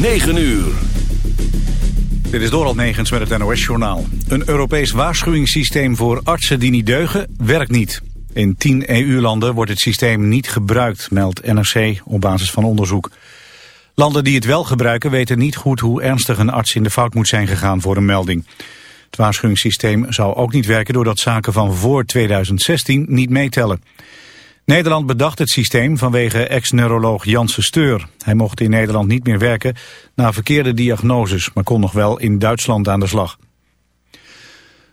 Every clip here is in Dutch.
9 uur. Dit is Doral Negens met het NOS-journaal. Een Europees waarschuwingssysteem voor artsen die niet deugen, werkt niet. In 10 EU-landen wordt het systeem niet gebruikt, meldt NRC op basis van onderzoek. Landen die het wel gebruiken weten niet goed hoe ernstig een arts in de fout moet zijn gegaan voor een melding. Het waarschuwingssysteem zou ook niet werken doordat zaken van voor 2016 niet meetellen. Nederland bedacht het systeem vanwege ex-neuroloog Janssen Steur. Hij mocht in Nederland niet meer werken na verkeerde diagnoses, maar kon nog wel in Duitsland aan de slag.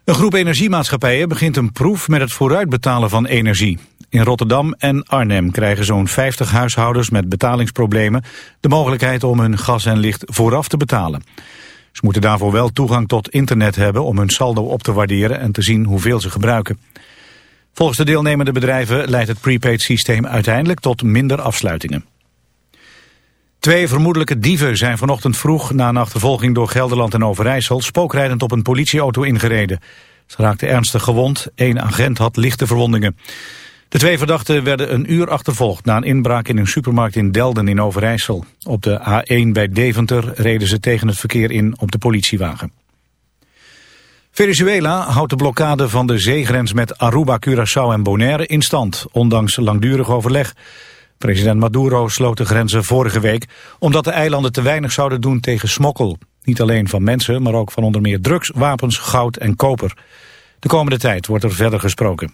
Een groep energiemaatschappijen begint een proef met het vooruitbetalen van energie. In Rotterdam en Arnhem krijgen zo'n 50 huishoudens met betalingsproblemen de mogelijkheid om hun gas en licht vooraf te betalen. Ze moeten daarvoor wel toegang tot internet hebben om hun saldo op te waarderen en te zien hoeveel ze gebruiken. Volgens de deelnemende bedrijven leidt het prepaid systeem uiteindelijk tot minder afsluitingen. Twee vermoedelijke dieven zijn vanochtend vroeg na een achtervolging door Gelderland en Overijssel spookrijdend op een politieauto ingereden. Ze raakten ernstig gewond, één agent had lichte verwondingen. De twee verdachten werden een uur achtervolgd na een inbraak in een supermarkt in Delden in Overijssel. Op de A1 bij Deventer reden ze tegen het verkeer in op de politiewagen. Venezuela houdt de blokkade van de zeegrens met Aruba, Curaçao en Bonaire in stand, ondanks langdurig overleg. President Maduro sloot de grenzen vorige week omdat de eilanden te weinig zouden doen tegen smokkel. Niet alleen van mensen, maar ook van onder meer drugs, wapens, goud en koper. De komende tijd wordt er verder gesproken.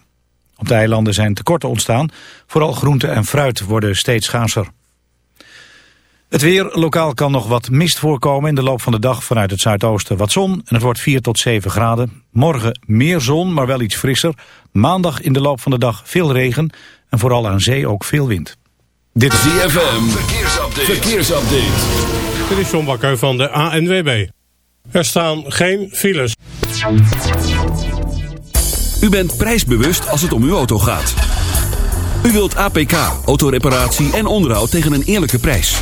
Op de eilanden zijn tekorten ontstaan, vooral groente en fruit worden steeds schaarser. Het weer, lokaal kan nog wat mist voorkomen in de loop van de dag vanuit het zuidoosten. Wat zon en het wordt 4 tot 7 graden. Morgen meer zon, maar wel iets frisser. Maandag in de loop van de dag veel regen en vooral aan zee ook veel wind. Dit is DFM, verkeersupdate. verkeersupdate. Dit is John Bakker van de ANWB. Er staan geen files. U bent prijsbewust als het om uw auto gaat. U wilt APK, autoreparatie en onderhoud tegen een eerlijke prijs.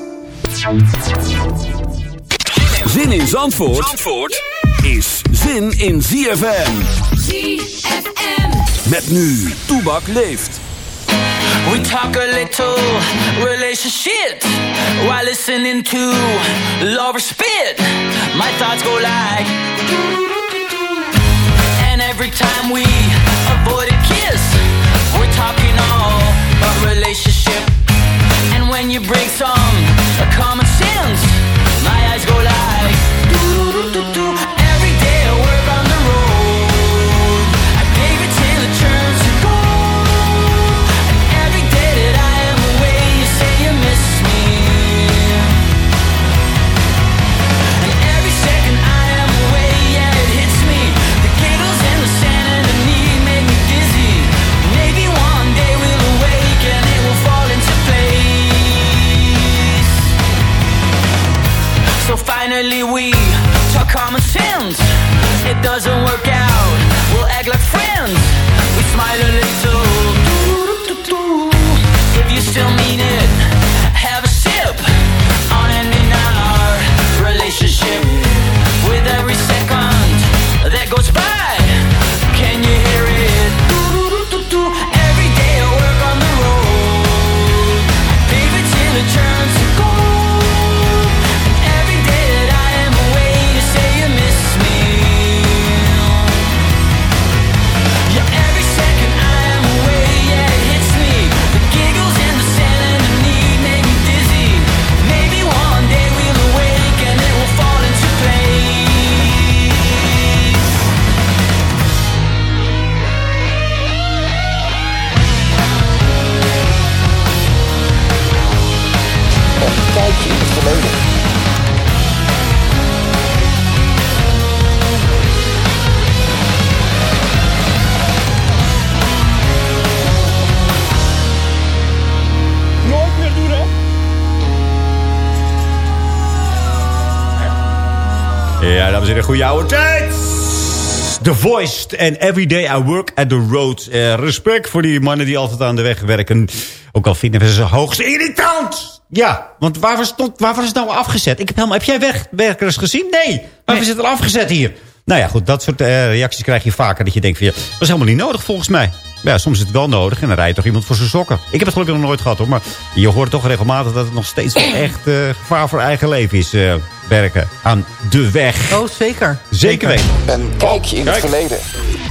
Zin in Zandvoort, Zandvoort is zin in ZFM. ZFM. Met nu, Toebak leeft. We talk a little relationship while listening to lover spit. My thoughts go like, and every time we avoid a kiss, we're talking all about relationship. You bring some common sense, my eyes go like, goede oude tijd. The Voice and Every Day I Work at the Road. Eh, respect voor die mannen die altijd aan de weg werken. Ook al vinden we ze hoogst irritant. Ja, want waarvoor, stond, waarvoor is het nou afgezet? Ik heb, helemaal, heb jij wegwerkers gezien? Nee. Waarvoor is het er afgezet hier? Nou ja, goed, dat soort eh, reacties krijg je vaker. Dat je denkt van, ja, dat is helemaal niet nodig volgens mij. Ja, soms is het wel nodig en dan rijdt toch iemand voor zijn sokken. Ik heb het gelukkig nog nooit gehad hoor. Maar je hoort toch regelmatig dat het nog steeds wel echt eh, gevaar voor eigen leven is. Werken aan de weg. Oh, zeker. Zeker weten. Een kijkje in het verleden.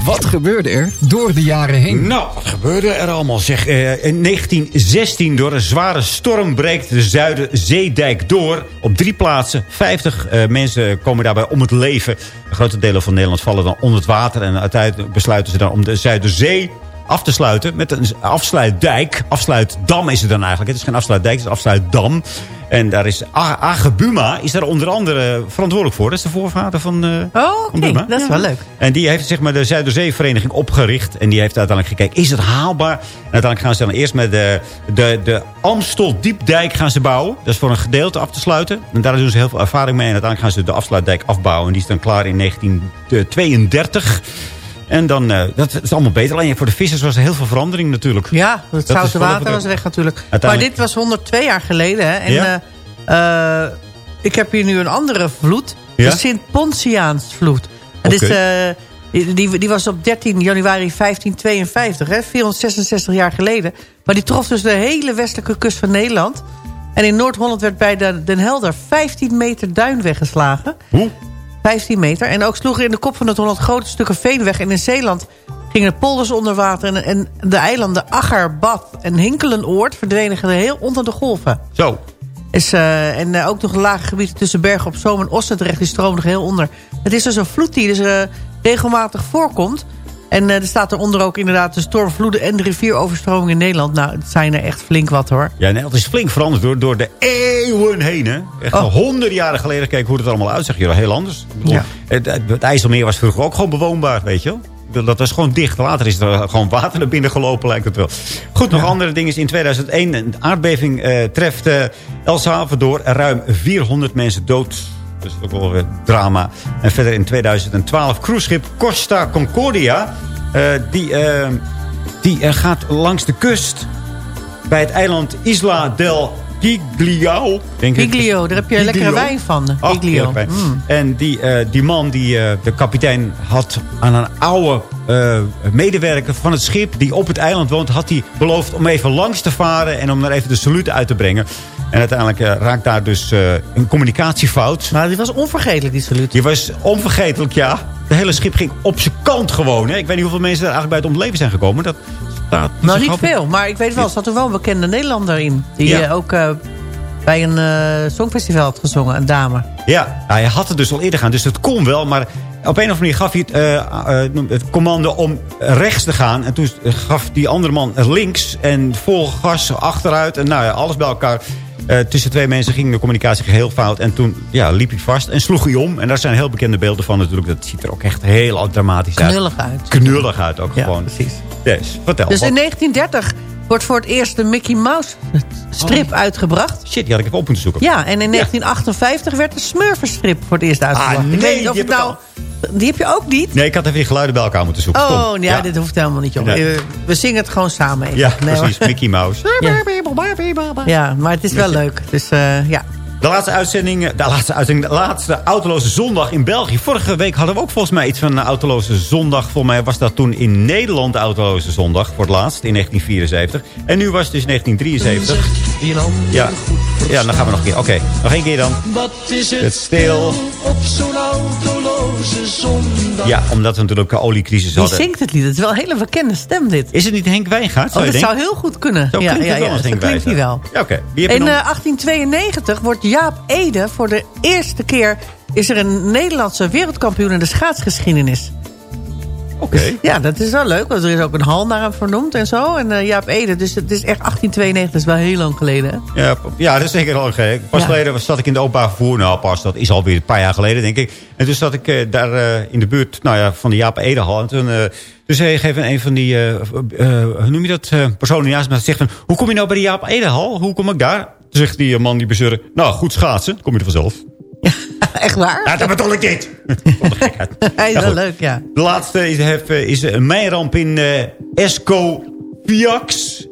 Wat gebeurde er door de jaren heen? Nou, wat gebeurde er allemaal? Zeg, eh, in 1916 door een zware storm breekt de Zuiderzeedijk door. Op drie plaatsen. 50 eh, mensen komen daarbij om het leven. Grote delen van Nederland vallen dan onder het water. En uiteindelijk besluiten ze dan om de Zuiderzee af te sluiten met een afsluitdijk. Afsluitdam is het dan eigenlijk. Het is geen afsluitdijk, het is afsluitdam. En daar is A- Age Buma is daar onder andere verantwoordelijk voor. Dat is de voorvader van, eh Oh, Buma. Dat is Ja. wel leuk. En die heeft zeg maar, de Zuiderzeevereniging opgericht. En die heeft uiteindelijk gekeken, is het haalbaar? En uiteindelijk gaan ze dan eerst met de, de, de Amsteldiepdijk gaan ze bouwen. Dat is voor een gedeelte af te sluiten. En daar doen ze heel veel ervaring mee. En uiteindelijk gaan ze de afsluitdijk afbouwen. En die is dan klaar in 1932. En dan, eh, dat is allemaal beter. Alleen voor de vissers was er heel veel verandering natuurlijk. Ja, het Dat zoute water was weg natuurlijk. Maar dit was 102 jaar geleden. Hè? En Ja. eh, eh, ik heb hier nu een andere vloed. Ja? De Sint-Pontiaansvloed. Die, die, die was op 13 januari 1552, hè? 466 jaar geleden. Maar die trof dus de hele westelijke kust van Nederland. En in Noord-Holland werd bij de, Den Helder 15 meter duin weggeslagen. Hoe? 15 meter. En ook sloegen in de kop van het Holland grote stukken veen weg. En in Zeeland gingen de polders onder water. En, en de eilanden Agger, Bad en Hinkelenoord verdwenen geheel onder de golven. Zo. Is, eh, en eh, ook nog lage gebieden tussen Bergen op Zoom en Ossendrecht... die stroomden geheel onder. Het is dus een vloed die dus, eh, regelmatig voorkomt. En eh, er staat eronder ook inderdaad de stormvloeden... en de rivieroverstroming in Nederland. Nou, het zijn er echt flink wat hoor. Ja, Nederland is flink veranderd door, door de eeuwen heen. Hè? Echt Oh. al honderden jaren geleden. Kijk hoe het allemaal uitzag. Hier, heel anders. Bedoel, Ja. het, het, IJsselmeer was vroeger ook gewoon bewoonbaar, weet je wel. Dat was gewoon dicht. Later is er gewoon water naar binnen gelopen, lijkt het wel. Goed, nog andere dingen. is In 2001 een aardbeving eh, treft eh, El Salvador. Ruim 400 mensen dood. Is ook wel weer drama. En verder in 2012 cruiseschip Costa Concordia. eh, die eh, die eh, gaat langs de kust bij het eiland Isla del Giglio. Denk. Giglio, daar heb je Giglio. lekkere wijn van. Ach, Giglio. wijn. Mm. En die, die man, die, de kapitein, had aan een oude medewerker van het schip... die op het eiland woont, had hij beloofd om even langs te varen... en om daar even de salute uit te brengen. En uiteindelijk eh, raakt daar dus eh, een communicatiefout. Nou, die was onvergetelijk, die saluut. Die was onvergetelijk, ja. Het hele schip ging op zijn kant gewoon. Hè. Ik weet niet hoeveel mensen er eigenlijk bij het om het leven zijn gekomen. Dat staat Nou, niet grappig. veel. Maar ik weet wel, er zat er wel een bekende Nederlander in. Die Ja. eh, ook bij een songfestival had gezongen, een dame. Ja, nou, hij had het dus al eerder gaan, dus het kon wel. Maar op een of andere manier gaf hij het, het commando om rechts te gaan. En toen gaf die andere man links en vol gas achteruit. En nou ja, alles bij elkaar. Eh, tussen twee mensen ging de communicatie geheel fout. En toen ja, liep hij vast en sloeg hij om. En daar zijn heel bekende beelden van natuurlijk. Dat ziet er ook echt heel dramatisch uit. Knullig uit. Knullig uit ook Ja, gewoon. precies. Dus, vertel. Dus wat- in 1930 wordt voor het eerst de Mickey Mouse strip uitgebracht. Shit, die had ik even op moeten zoeken. Ja, en in 1958 werd de Smurfenstrip voor het eerst uitgebracht. Ah, ik weet nee, niet of die het nou... Die heb je ook niet? Nee, ik had even die geluiden bij elkaar moeten zoeken. Oh, ja, dit hoeft helemaal niet, joh. Nee. Eh, We zingen het gewoon samen even. Ja, Nee, hoor. precies. Mickey Mouse. Ja, maar het is wel leuk. Dus eh, ja. De laatste uitzending, eh, de laatste uitzending, de laatste autoloze zondag in België. Vorige week hadden we ook volgens mij iets van een autoloze zondag. Volgens mij was dat toen in Nederland de autoloze zondag voor het laatst in 1974. En nu was het dus 1973. Ja, ja dan gaan we nog een keer. Oké, nog één keer dan. Wat is Het stil. op zo'n zondag? Ja, omdat we natuurlijk een oliecrisis Wie hadden. zingt het lied? Het is wel een hele bekende stem, dit. Is het niet Henk Wijngaard, Oh, zou dat zou heel goed kunnen. Zo ja, klinkt ja, het wel ja, Henk klinkt hij wel. Ja, oké. Wie heb je In nog? eh, 1892 wordt Jaap Ede voor de eerste keer... is er een Nederlandse wereldkampioen in de schaatsgeschiedenis. Oké. Ja, dat is wel leuk, want er is ook een hal naar hem vernoemd en zo. En eh, Jaap Ede, dus het is echt 1892, dat is wel heel lang geleden. hè? Ja, ja, dat is zeker al gek. Pas Ja. geleden zat ik in de openbaar vervoer. Nou, pas, dat is alweer een paar jaar geleden, denk ik. En toen zat ik eh, daar eh, in de buurt nou ja, van de Jaap Edehal. En toen, toen zei even een van die, hoe noem je dat, eh, personen naast me. Zegt van, hoe kom je nou bij de Jaap Edehal? Hoe kom ik daar? Zegt die man die bestuurder, nou, goed schaatsen. Kom je er vanzelf. Echt waar? Dat bedoel ik een gekheid. Hij is wel leuk, ja. De laatste is, hef- is een mijnramp in eh Esco Viax.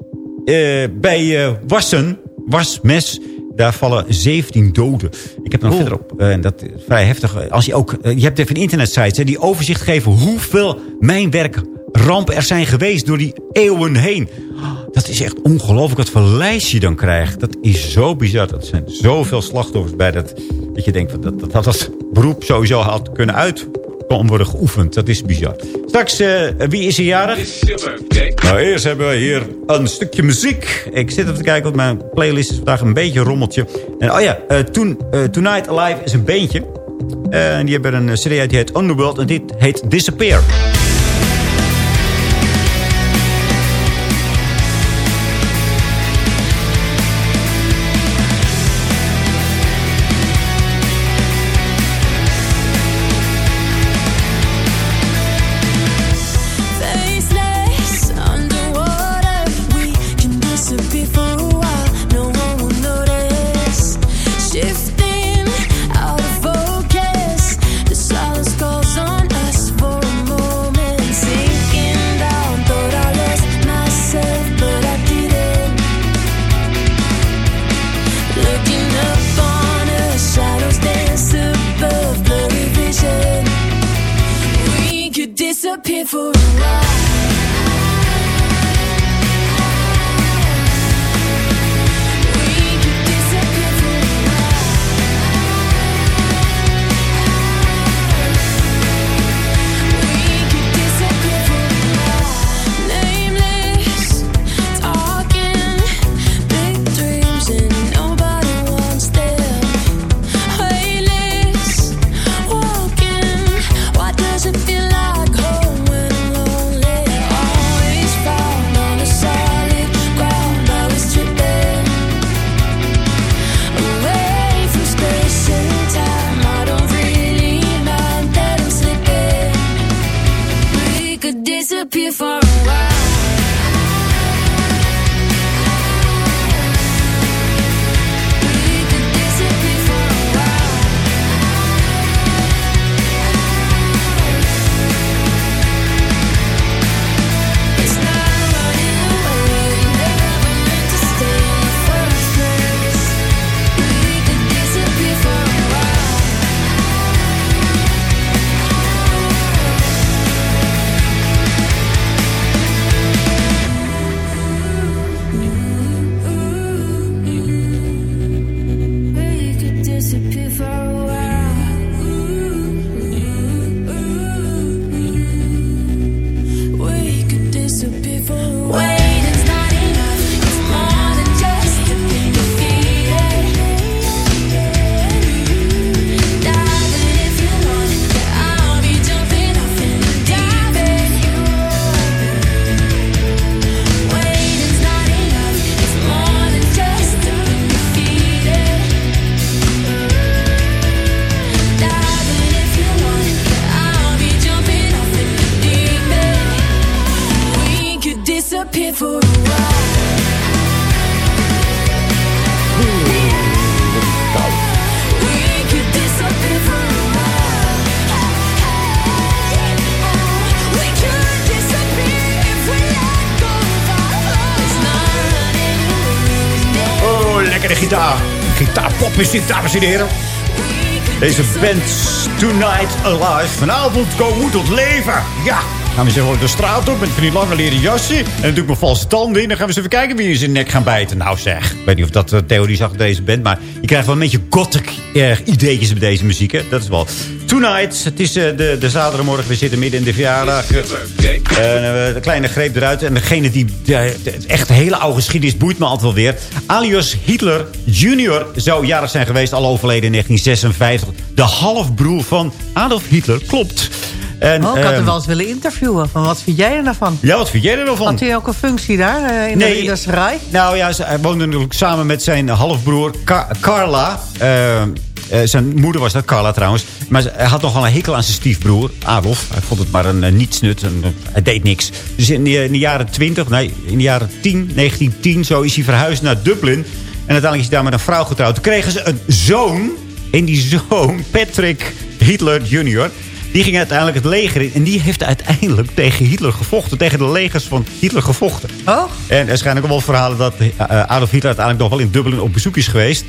eh, bij eh, Wassen. Wasmes. Daar vallen 17 doden. Ik heb er nog verderop. eh, en dat is vrij heftig. Als je, ook, eh, je hebt even internetsites hè, die overzicht geven hoeveel mijnwerkrampen er zijn geweest door die eeuwen heen. Dat is echt ongelooflijk wat voor lijst je dan krijgt. Dat is zo bizar. Dat zijn zoveel slachtoffers bij dat, dat je denkt dat dat, dat als beroep sowieso had kunnen uit kan worden geoefend. Dat is bizar. Straks, eh, wie is er jarig? Nou, eerst hebben we hier een stukje muziek. Ik zit even te kijken, want mijn playlist is vandaag een beetje een rommeltje. En, oh ja, eh, Toen- eh, Tonight Alive is een beentje. En die hebben een cd uit die heet Underworld. En dit heet Disappear. Dames en heren. Deze band Tonight Alive. Vanavond komen we tot leven. Ja. Gaan we even de straat op met van die lange leren jasje. En ik mijn valse tanden in. Dan gaan we eens even kijken wie in zijn nek gaan bijten. Nou zeg, ik weet niet of dat de theorie zag deze band. Maar je krijgt wel een beetje gothic eh, ideetjes bij deze muziek. Hè? Dat is wel. Tonight, het is eh, de, de zaterdagmorgen. We zitten midden in de verjaardag. Eh, eh, de kleine greep eruit. En degene die de, de, echt hele oude geschiedenis boeit me altijd wel weer. Alias Hitler Junior zou jarig zijn geweest. Al overleden in 1956. De halfbroer van Adolf Hitler. Klopt. En, Oh, ik had ehm, hem wel eens willen interviewen. Van wat vind jij er nou van? Ja, wat vind jij er nou van? Had hij ook een functie daar eh, in Nee. de Riedersrij? Nou ja, ze- hij woonde natuurlijk samen met zijn halfbroer Ka- Carla. Eh, eh, zijn moeder was dat, Carla trouwens. Maar hij had nogal een hekel aan zijn stiefbroer, Adolf. Hij vond het maar een uh, nietsnut. Een, eh, hij deed niks. Dus in de, in de jaren 20, nee, in de jaren 10, 1910 zo is hij verhuisd naar Dublin. En uiteindelijk is hij daar met een vrouw getrouwd. Toen kregen ze een zoon. En die zoon, Patrick Hitler Jr., die ging uiteindelijk het leger in. En die heeft uiteindelijk tegen Hitler gevochten. Tegen de legers van Hitler gevochten. Oh, En er schijnen ook wel verhalen dat eh, Adolf Hitler uiteindelijk nog wel in Dublin op bezoek is geweest.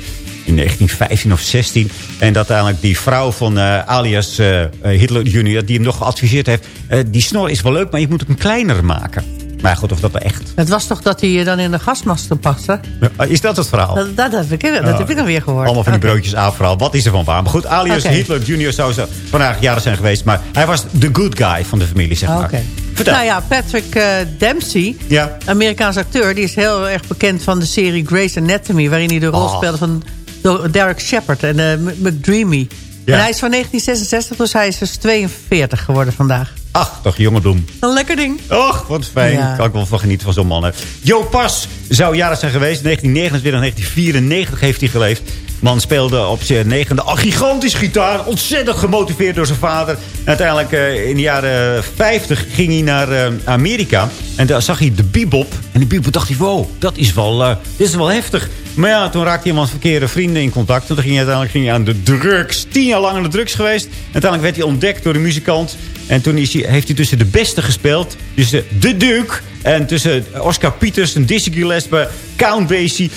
In 1915 of 16. En dat uiteindelijk die vrouw van eh, alias eh, eh, Hitler junior... die hem nog geadviseerd heeft... die snor is wel leuk, maar je moet hem kleiner maken. Maar goed, of dat wel echt... het was toch dat hij je dan in de gasmaster paste? Is dat het verhaal? Dat, dat, dat, heb, ik, dat heb ik dan weer gehoord. Allemaal van die broodjes A-verhaal. Wat is er van waar? Maar goed, alias. Hitler junior zou ze vandaag jaren zijn geweest. Maar hij was de good guy van de familie, zeg maar. Oké. Vertel. Nou ja, Patrick Dempsey, Ja. Amerikaans acteur... die is heel erg bekend van de serie Grey's Anatomy... waarin hij de rol Oh. speelde van Do- Derek Shepard en eh, McDreamy. Ja. En hij is van 1966, dus hij is dus 42 geworden vandaag. Ach, toch jonge bloem. Een lekker ding. Och, wat fijn. Ja. Kan ik wel van genieten van zo'n man. hè. Joe Pas zou jarig zijn geweest. 1929, 1994 heeft hij geleefd. Man speelde op zijn negende al gigantisch gitaar. Ontzettend gemotiveerd door zijn vader. Uiteindelijk eh, in de jaren 50 ging hij naar eh, Amerika. En daar zag hij de bebop. En de bebop dacht hij, wow, dat is wel, eh, dit is wel heftig. Maar ja, toen raakte hij met verkeerde vrienden in contact. En toen ging hij uiteindelijk ging hij aan de drugs. Tien jaar lang aan de drugs geweest. Uiteindelijk werd hij ontdekt door de muzikant. En toen is hij, heeft hij tussen de beste gespeeld. Tussen de Duke en tussen Oscar Pieters en Dizzy Gillespie, Count Basie.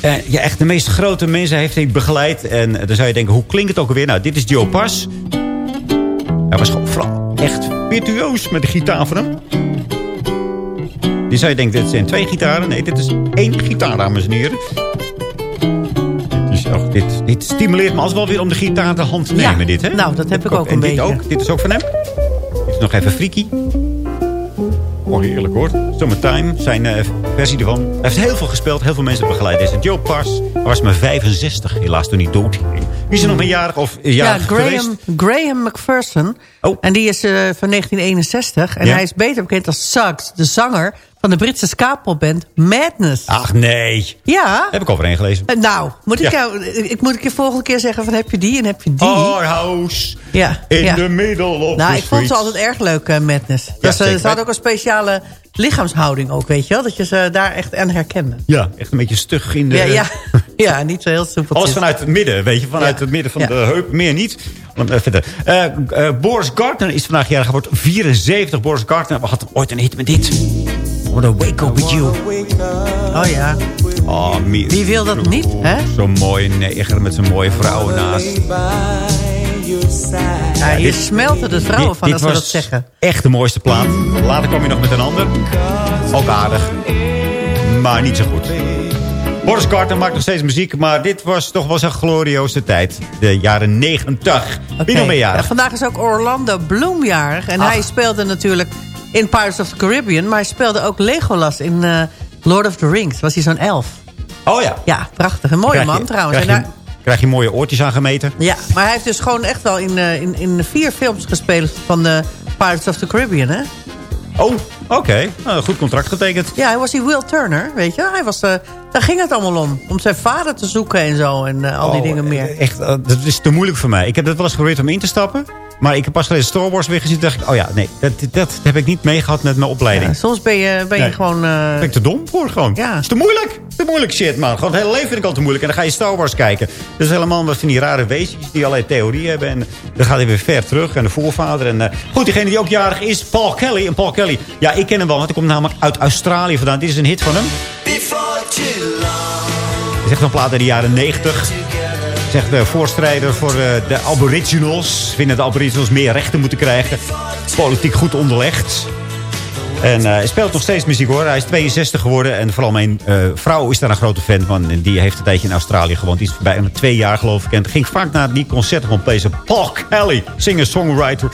Eh, ja, echt de meest grote mensen heeft hij begeleid. En eh, dan zou je denken, hoe klinkt het ook alweer? Nou, dit is Joe Pas. Hij was gewoon vooral echt virtuoos met de gitaar van hem. Die zou je denken, dit zijn twee gitaren. Nee, dit is één gitaar, dames en heren. Dit, is, ach, dit, dit stimuleert me als wel weer om de gitaar de hand te Ja, nemen. dit, hè? nou, dat heb ik ook en een dit beetje. Ook. Dit is ook van hem. Nog even freaky. Heerlijk hoor. Summertime, zijn eh, versie ervan. Hij heeft heel veel gespeeld, heel veel mensen begeleid. Deze Joe hij was maar 65, helaas toen hij dood. Wie is er nog een jarig of Ja, jarig geweest? Graham, Graham McPherson. Oh. En die is eh, van 1961. En Ja. hij is beter bekend als Suggs, de zanger van de Britse ska-popband Madness. Ach nee, Ja. heb ik overheen gelezen. Eh, Nou, moet ik Ja. jou, ik moet ik je volgende keer zeggen van heb je die en heb je die? Our house ja. in ja. the middle of Nou, ik vond ze altijd erg leuk, eh, Madness. dus, eh, ze hadden ook een speciale lichaamshouding ook, weet je wel? Dat je ze daar echt aan herkende. Ja, echt een beetje stug in de... Ja, ja. ja, niet zo heel soepeltjes. Alles vanuit het midden, weet je. Vanuit Ja. het midden van Ja. de heup, meer niet. Want, eh, verder. Eh, eh, Boris Gardner is vandaag jarig geworden. 74. Boris Gardner had ooit een hit met dit. What a wake up with you. Oh ja. Oh, Wie wil dat niet, hè? Zo'n mooie neger met zijn mooie vrouwen naast. Ja hier dit- smelten de vrouwen Dit- van dit als we was dat zeggen. echt de mooiste plaat. Later kwam je nog met een ander. Ook aardig. Maar niet zo goed. Boris Gardner maakt nog steeds muziek. Maar dit was toch wel zijn glorioze tijd. De jaren 90. Wie nog meer jarig? Ja, vandaag is ook Orlando Bloom jarig. En Ach. hij speelde natuurlijk in Pirates of the Caribbean. Maar hij speelde ook Legolas in eh, Lord of the Rings. Was hij zo'n elf. Oh ja. Ja, prachtig. Een mooie Krijg je- man trouwens. En daar- krijg je mooie oortjes aangemeten? ja, maar hij heeft dus gewoon echt wel in, eh, in, in vier films gespeeld van de Pirates of the Caribbean, hè? Oh, oké. Nou, goed contract getekend. Ja, hij was die Will Turner, weet je. Hij was, eh, daar ging het allemaal om. Om zijn vader te zoeken en zo. En eh, al die Oh, dingen meer. eh, Echt, eh, dat is te moeilijk voor mij. Ik heb dat wel eens geprobeerd om in te stappen. Maar ik heb pas geleden Star Wars weer gezien. Toen dacht ik, oh ja, nee, dat, dat heb ik niet meegehad met mijn opleiding. Ja, soms ben je, ben je Nee. gewoon... eh, ben ik te dom voor gewoon. Ja. is te moeilijk. Te moeilijk shit, man. Gewoon het hele leven vind ik al te moeilijk. En dan ga je Star Wars kijken. Dat is helemaal wat van die rare wezens die allerlei theorieën hebben. En dan gaat hij weer ver terug. En de voorvader. En, eh, goed, diegene die ook jarig is, Paul Kelly. En Paul Kelly, ja, ik ken hem wel. Want hij komt namelijk uit Australië vandaan. Dit is een hit van hem. Het is echt een plaat uit de jaren 90. Zegt de voorstrijder voor eh, de aboriginals. Vinden de aboriginals meer rechten moeten krijgen. Politiek goed onderlegd. En eh, hij speelt nog steeds muziek hoor. Hij is 62 geworden. En vooral mijn eh, vrouw is daar een grote fan van. En die heeft een tijdje in Australië gewoond. Die is bijna twee jaar geloof ik. En ging vaak naar die concerten van deze Paul Kelly. Singer-songwriter.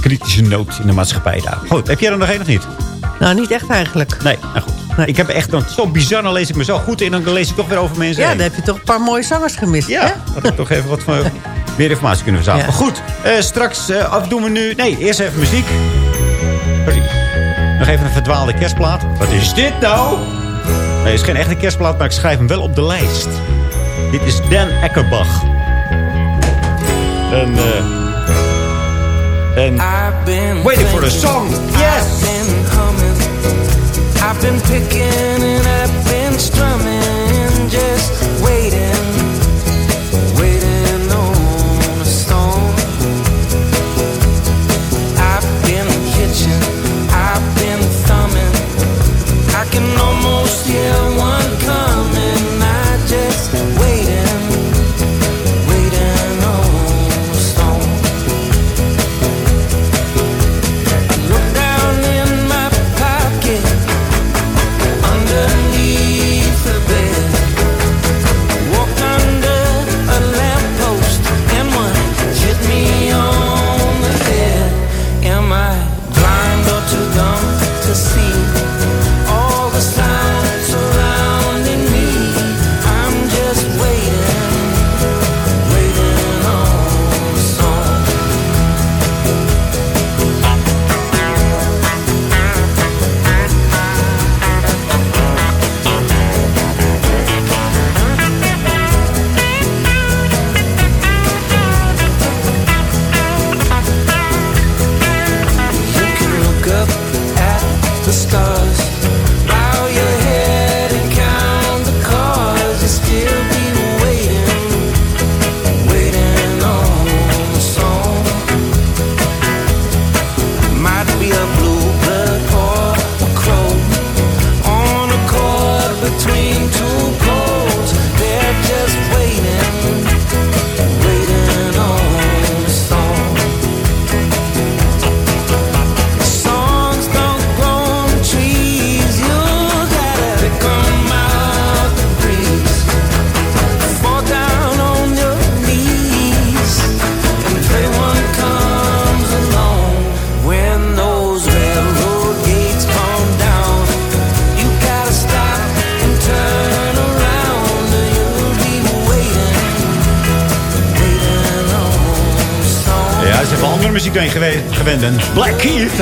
Kritische noot in de maatschappij daar. Goed, heb jij er nog één of niet? Nou, niet echt eigenlijk. Nee, nou goed. Nee. Ik heb echt dan zo bizar, dan lees ik me zo goed in. Dan lees ik toch weer over mensen Ja, heen. dan heb je toch een paar mooie zangers gemist. Ja, hè? had ik toch even wat van... meer informatie kunnen verzamelen. Ja. Maar goed, eh, straks eh, af doen we nu... Nee, eerst even muziek. Nog even een verdwaalde kerstplaat. Wat is dit nou? Nee, het is geen echte kerstplaat, maar ik schrijf hem wel op de lijst. Dit is Dan Eckerbach. En... eh en I've been Waiting for the thinking, song. I've Yes. I've been picking and I've been strumming,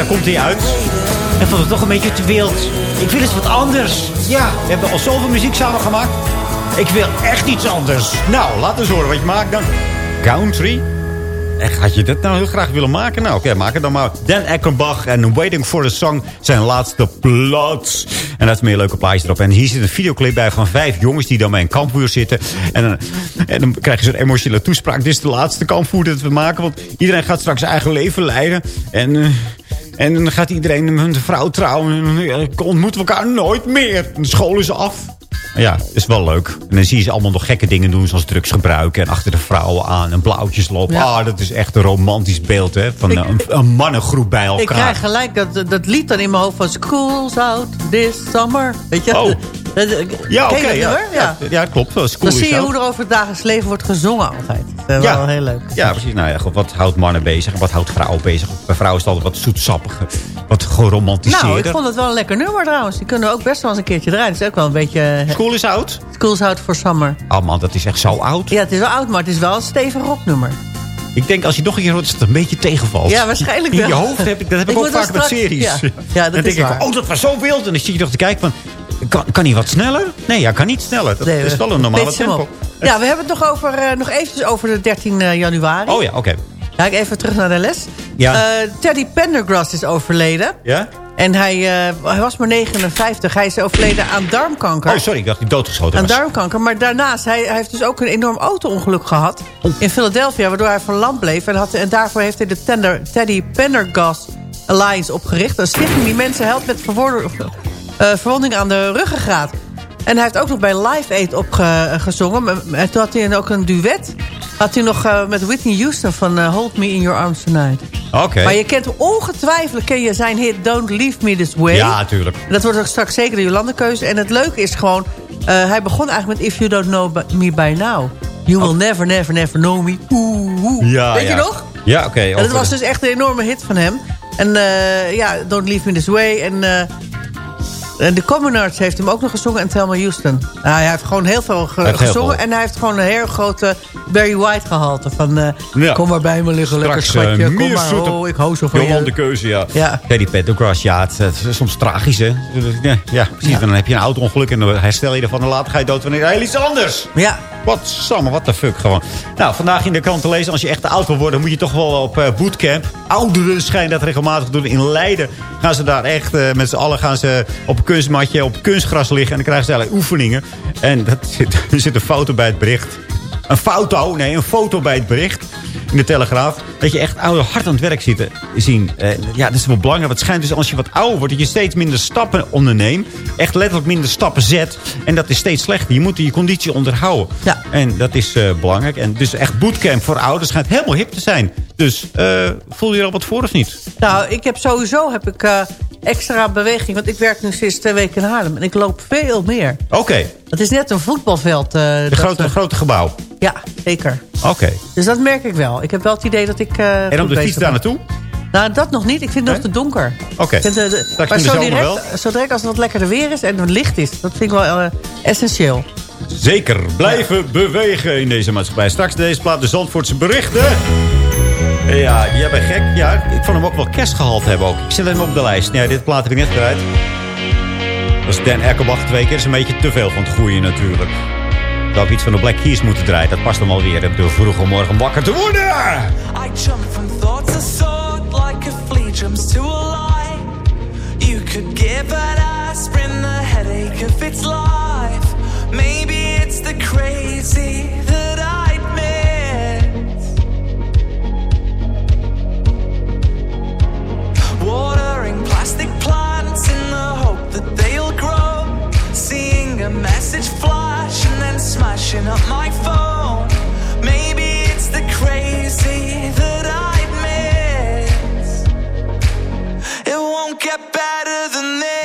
daar komt hij uit. En vond het toch een beetje te wild. Ik wil eens wat anders. Ja, we hebben al zoveel muziek samen gemaakt. Ik wil echt iets anders. Nou, laat eens horen wat je maakt dan. Country? Echt, had je dat nou heel graag willen maken? Nou, oké, maak het dan maar. Dan Eckenbach en Waiting for the Song. Zijn laatste plaats. En daar is meer leuke plaatjes erop. En hier zit een videoclip bij van vijf jongens die dan bij een kampvuur zitten. En dan, en dan krijg je zo'n emotionele toespraak. Dit is de laatste kampvuur dat we maken. Want iedereen gaat straks zijn eigen leven leiden. En... eh, en dan gaat iedereen met een vrouw trouwen. En dan ontmoeten we elkaar nooit meer. De school is af. Ja, is wel leuk. En dan zie je ze allemaal nog gekke dingen doen. Zoals drugs gebruiken. En achter de vrouwen aan. En blauwtjes lopen. Ja. Ah, dat is echt een romantisch beeld. Hè, van Ik- een, een mannengroep bij elkaar. Ik krijg gelijk dat, dat lied dan in mijn hoofd van School's out this summer. Weet je? Oh. Dat- ja, oké. Dat ja. Ja. ja, klopt. Cool Dan zie je hoe er over het dagelijks leven wordt gezongen altijd. Dat is Ja. wel heel leuk. Ja, precies. Nou ja, goed, wat houdt mannen bezig en wat houdt vrouwen bezig? Bij vrouwen is het altijd wat zoetsappiger. Wat geromantiseerder. Nou, ik vond het wel een lekker nummer trouwens. Die kunnen we ook best wel eens een keertje draaien. Het is ook wel een beetje... eh, School is oud. School's out for summer. Oh man, dat is echt zo oud. Ja, het is wel oud, maar het is wel een stevig rocknummer. Ik denk als je nog een keer hoort, dat het een beetje tegenvalt. Ja, waarschijnlijk In wel. je hoofd heb ik, dat heb ik, Ik ook vaak met series. ja. Ja, dat dan is denk ik, waar. oh, dat was zo wild. En dan zie je toch te kijken van, kan, kan hij wat sneller? Nee, hij kan niet sneller. Dat Nee, is wel een normale tempo. Ja, we hebben het nog, over, eh, nog eventjes over de 13 januari. Oh ja, oké. Ga ik even terug naar de les. Ja. Eh, Teddy Pendergrass is overleden. Ja? En hij, eh, hij was maar 59. Hij is overleden aan darmkanker. Oh, sorry, ik dacht hij doodgeschoten aan was. darmkanker. Maar daarnaast, hij, hij heeft dus ook een enorm auto-ongeluk gehad. In Philadelphia, waardoor hij van land bleef. En, had, en daarvoor heeft hij de Tender, Teddy Pendergrass Alliance opgericht. Een stichting die mensen helpt met eh, verwondingen aan de ruggengraat. En hij heeft ook nog bij Live Aid opgezongen. En toen had hij ook een duet. Had hij nog eh, met Whitney Houston van eh, Hold Me In Your Arms Tonight. Oké. Maar je kent ongetwijfeld ken je zijn hit Don't Leave Me This Way. Ja, natuurlijk. Dat wordt ook straks zeker de Jolande-keuze. En het leuke is gewoon... eh, hij begon eigenlijk met If You Don't Know Me By Now. You Will Never, Never, Never Know Me. Oeh, oeh. Oh. Ja, Weet ja. je nog? Ja, oké. En dat was dus echt een enorme hit van hem. En eh, ja, Don't Leave Me This Way. En eh, En de Commonards heeft hem ook nog gezongen en Thelma Houston. Nou, hij heeft gewoon heel veel ge- heeft heel gezongen. veel. En hij heeft gewoon een heel grote Barry White gehalte. Van, eh, Ja. kom maar bij me liggen, lekker schatje. eh, kom maar, oh, ik hou zo van Jolande je. keuze, ja. Ja. Ja, die Pendergrass, ja, het, het is soms tragisch, hè. Ja, ja precies. Dan heb je een auto-ongeluk en dan herstel je ervan. En later ga je dood wanneer heel iets anders. Ja, Wat samen, wat de fuck gewoon. Nou, vandaag in de krant te lezen. Als je echt oud wil worden, moet je toch wel op eh, bootcamp. Ouderen schijnen dat regelmatig doen. In Leiden gaan ze daar echt eh, met z'n allen gaan ze op kunstmatje, op kunstgras liggen. En dan krijgen ze allerlei oefeningen. En dat zit, er zit een foto bij het bericht. Een foto, nee, een foto bij het bericht. In de Telegraaf. Dat je echt ouder hard aan het werk zitten, zien. Eh, ja, dat is wel belangrijk. Want het schijnt dus als je wat ouder wordt... dat je steeds minder stappen onderneemt. Echt letterlijk minder stappen zet. En dat is steeds slechter. Je moet je conditie onderhouden. Ja. En dat is eh, belangrijk. En dus echt bootcamp voor ouders schijnt helemaal hip te zijn. Dus eh, voel je er al wat voor of niet? nou, ik heb sowieso heb ik, eh, extra beweging. Want ik werk nu sinds twee weken in Haarlem. En ik loop veel meer. Oké, Het is net een voetbalveld. eh, dat, grote, grote gebouw. Ja, zeker. Oké. Dus dat merk ik wel. Ik heb wel het idee dat ik eh En op de fiets daar naartoe? Nou, dat nog niet. Ik vind het nog te donker. Oké. Ik vind, eh, maar zo direct, zo direct als het wat lekkerder weer is en het licht is. Dat vind ik wel essentieel. Zeker. Blijven bewegen in deze maatschappij. Straks deze plaat de Zandvoortse berichten. Ja, jij bent gek. Ja, ik vond hem ook wel kerstgehaald hebben ook. Ik zet hem op de lijst. Ja, dit plaat heb ik net gedraaid. Is Dan Erkenbach twee keer. Is een beetje te veel van het goede natuurlijk. Zou ik iets van de Black Keys moeten draaien. Dat past hem alweer. Door vroeg om morgen wakker te worden. I jump from thought to thought like a flea jumps to a lie. You could give an aspirin the headache of its life. Maybe it's the crazy that I'd miss. Watering plastic plants in the hope that. Seeing a message flash and then smashing up my phone. Maybe it's the crazy that I miss. It won't get better than this.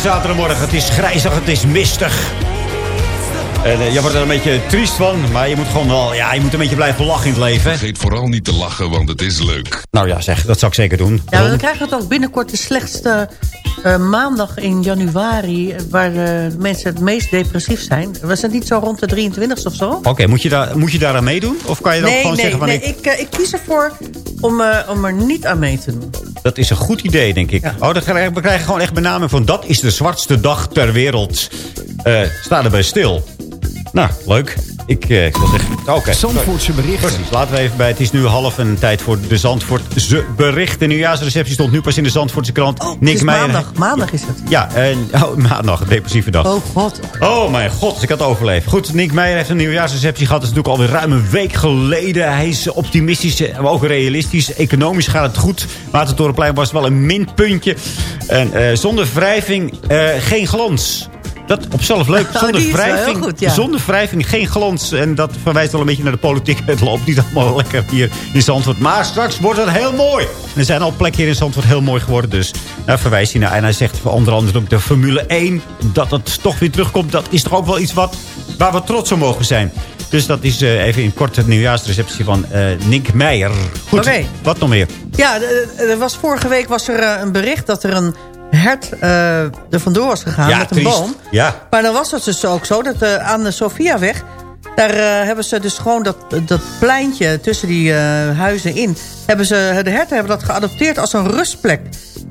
Zaterdagmorgen. Het is grijzig, het is mistig. En eh, je wordt er een beetje triest van. Maar je moet gewoon wel... Ja, je moet een beetje blijven lachen in het leven. Vergeet vooral niet te lachen, want het is leuk. Nou ja, zeg. Dat zou ik zeker doen. Ja, we krijgen het ook binnenkort de slechtste eh, maandag in januari... waar eh, mensen het meest depressief zijn. Was het niet zo rond de 23 of zo? Oké, moet, je daar, moet je daar aan meedoen? Of kan je dan nee, gewoon nee, zeggen van... nee. ik... Ik, ik kies ervoor om, eh, om er niet aan mee te doen. Dat is een goed idee, denk ik. Oh, dan krijgen we krijgen gewoon echt benaming van... dat is de zwartste dag ter wereld. Eh sta erbij stil. Nou, leuk. Ik, eh, ik wil zeggen... Oké. Zandvoortse berichten. Precies, laten we even bij. Het is nu half en tijd voor de Zandvoortse berichten. De nieuwjaarsreceptie stond nu pas in de Zandvoortse krant. Oh, het is maandag. Maandag is het. Ja, en, oh, maandag, depressieve dag. Oh god. Oh mijn god, dus ik had overleefd. Goed, Nick Meijer heeft een nieuwjaarsreceptie gehad. Dat is natuurlijk alweer ruim een week geleden. Hij is optimistisch, eh, maar ook realistisch. Economisch gaat het goed. Watertorenplein was wel een minpuntje. En eh, zonder wrijving eh, geen glans. Dat op zelf leuk. Oh, Zonder wrijving, goed, ja. zonder wrijving geen glans. En dat verwijst wel een beetje naar de politiek. Het loopt niet allemaal lekker hier in Zandvoort. Maar straks wordt het heel mooi. Er zijn al plekken hier in Zandvoort heel mooi geworden. Dus daar verwijst hij naar. En hij zegt onder andere ook de Formule 1. Dat het toch weer terugkomt. Dat is toch ook wel iets wat, waar we trots op mogen zijn. Dus dat is eh, even in kort het nieuwjaarsreceptie van eh, Nick Meijer. Goed, Oké. wat nog meer? Ja, er was, vorige week was er eh, een bericht dat er een hert eh, er vandoor was gegaan ja, met een triest. boom. Ja, Maar dan was het dus ook zo dat eh, aan de Sofiaweg... daar eh, hebben ze dus gewoon dat, dat pleintje tussen die huizen in... Hebben ze, de herten hebben dat geadopteerd als een rustplek.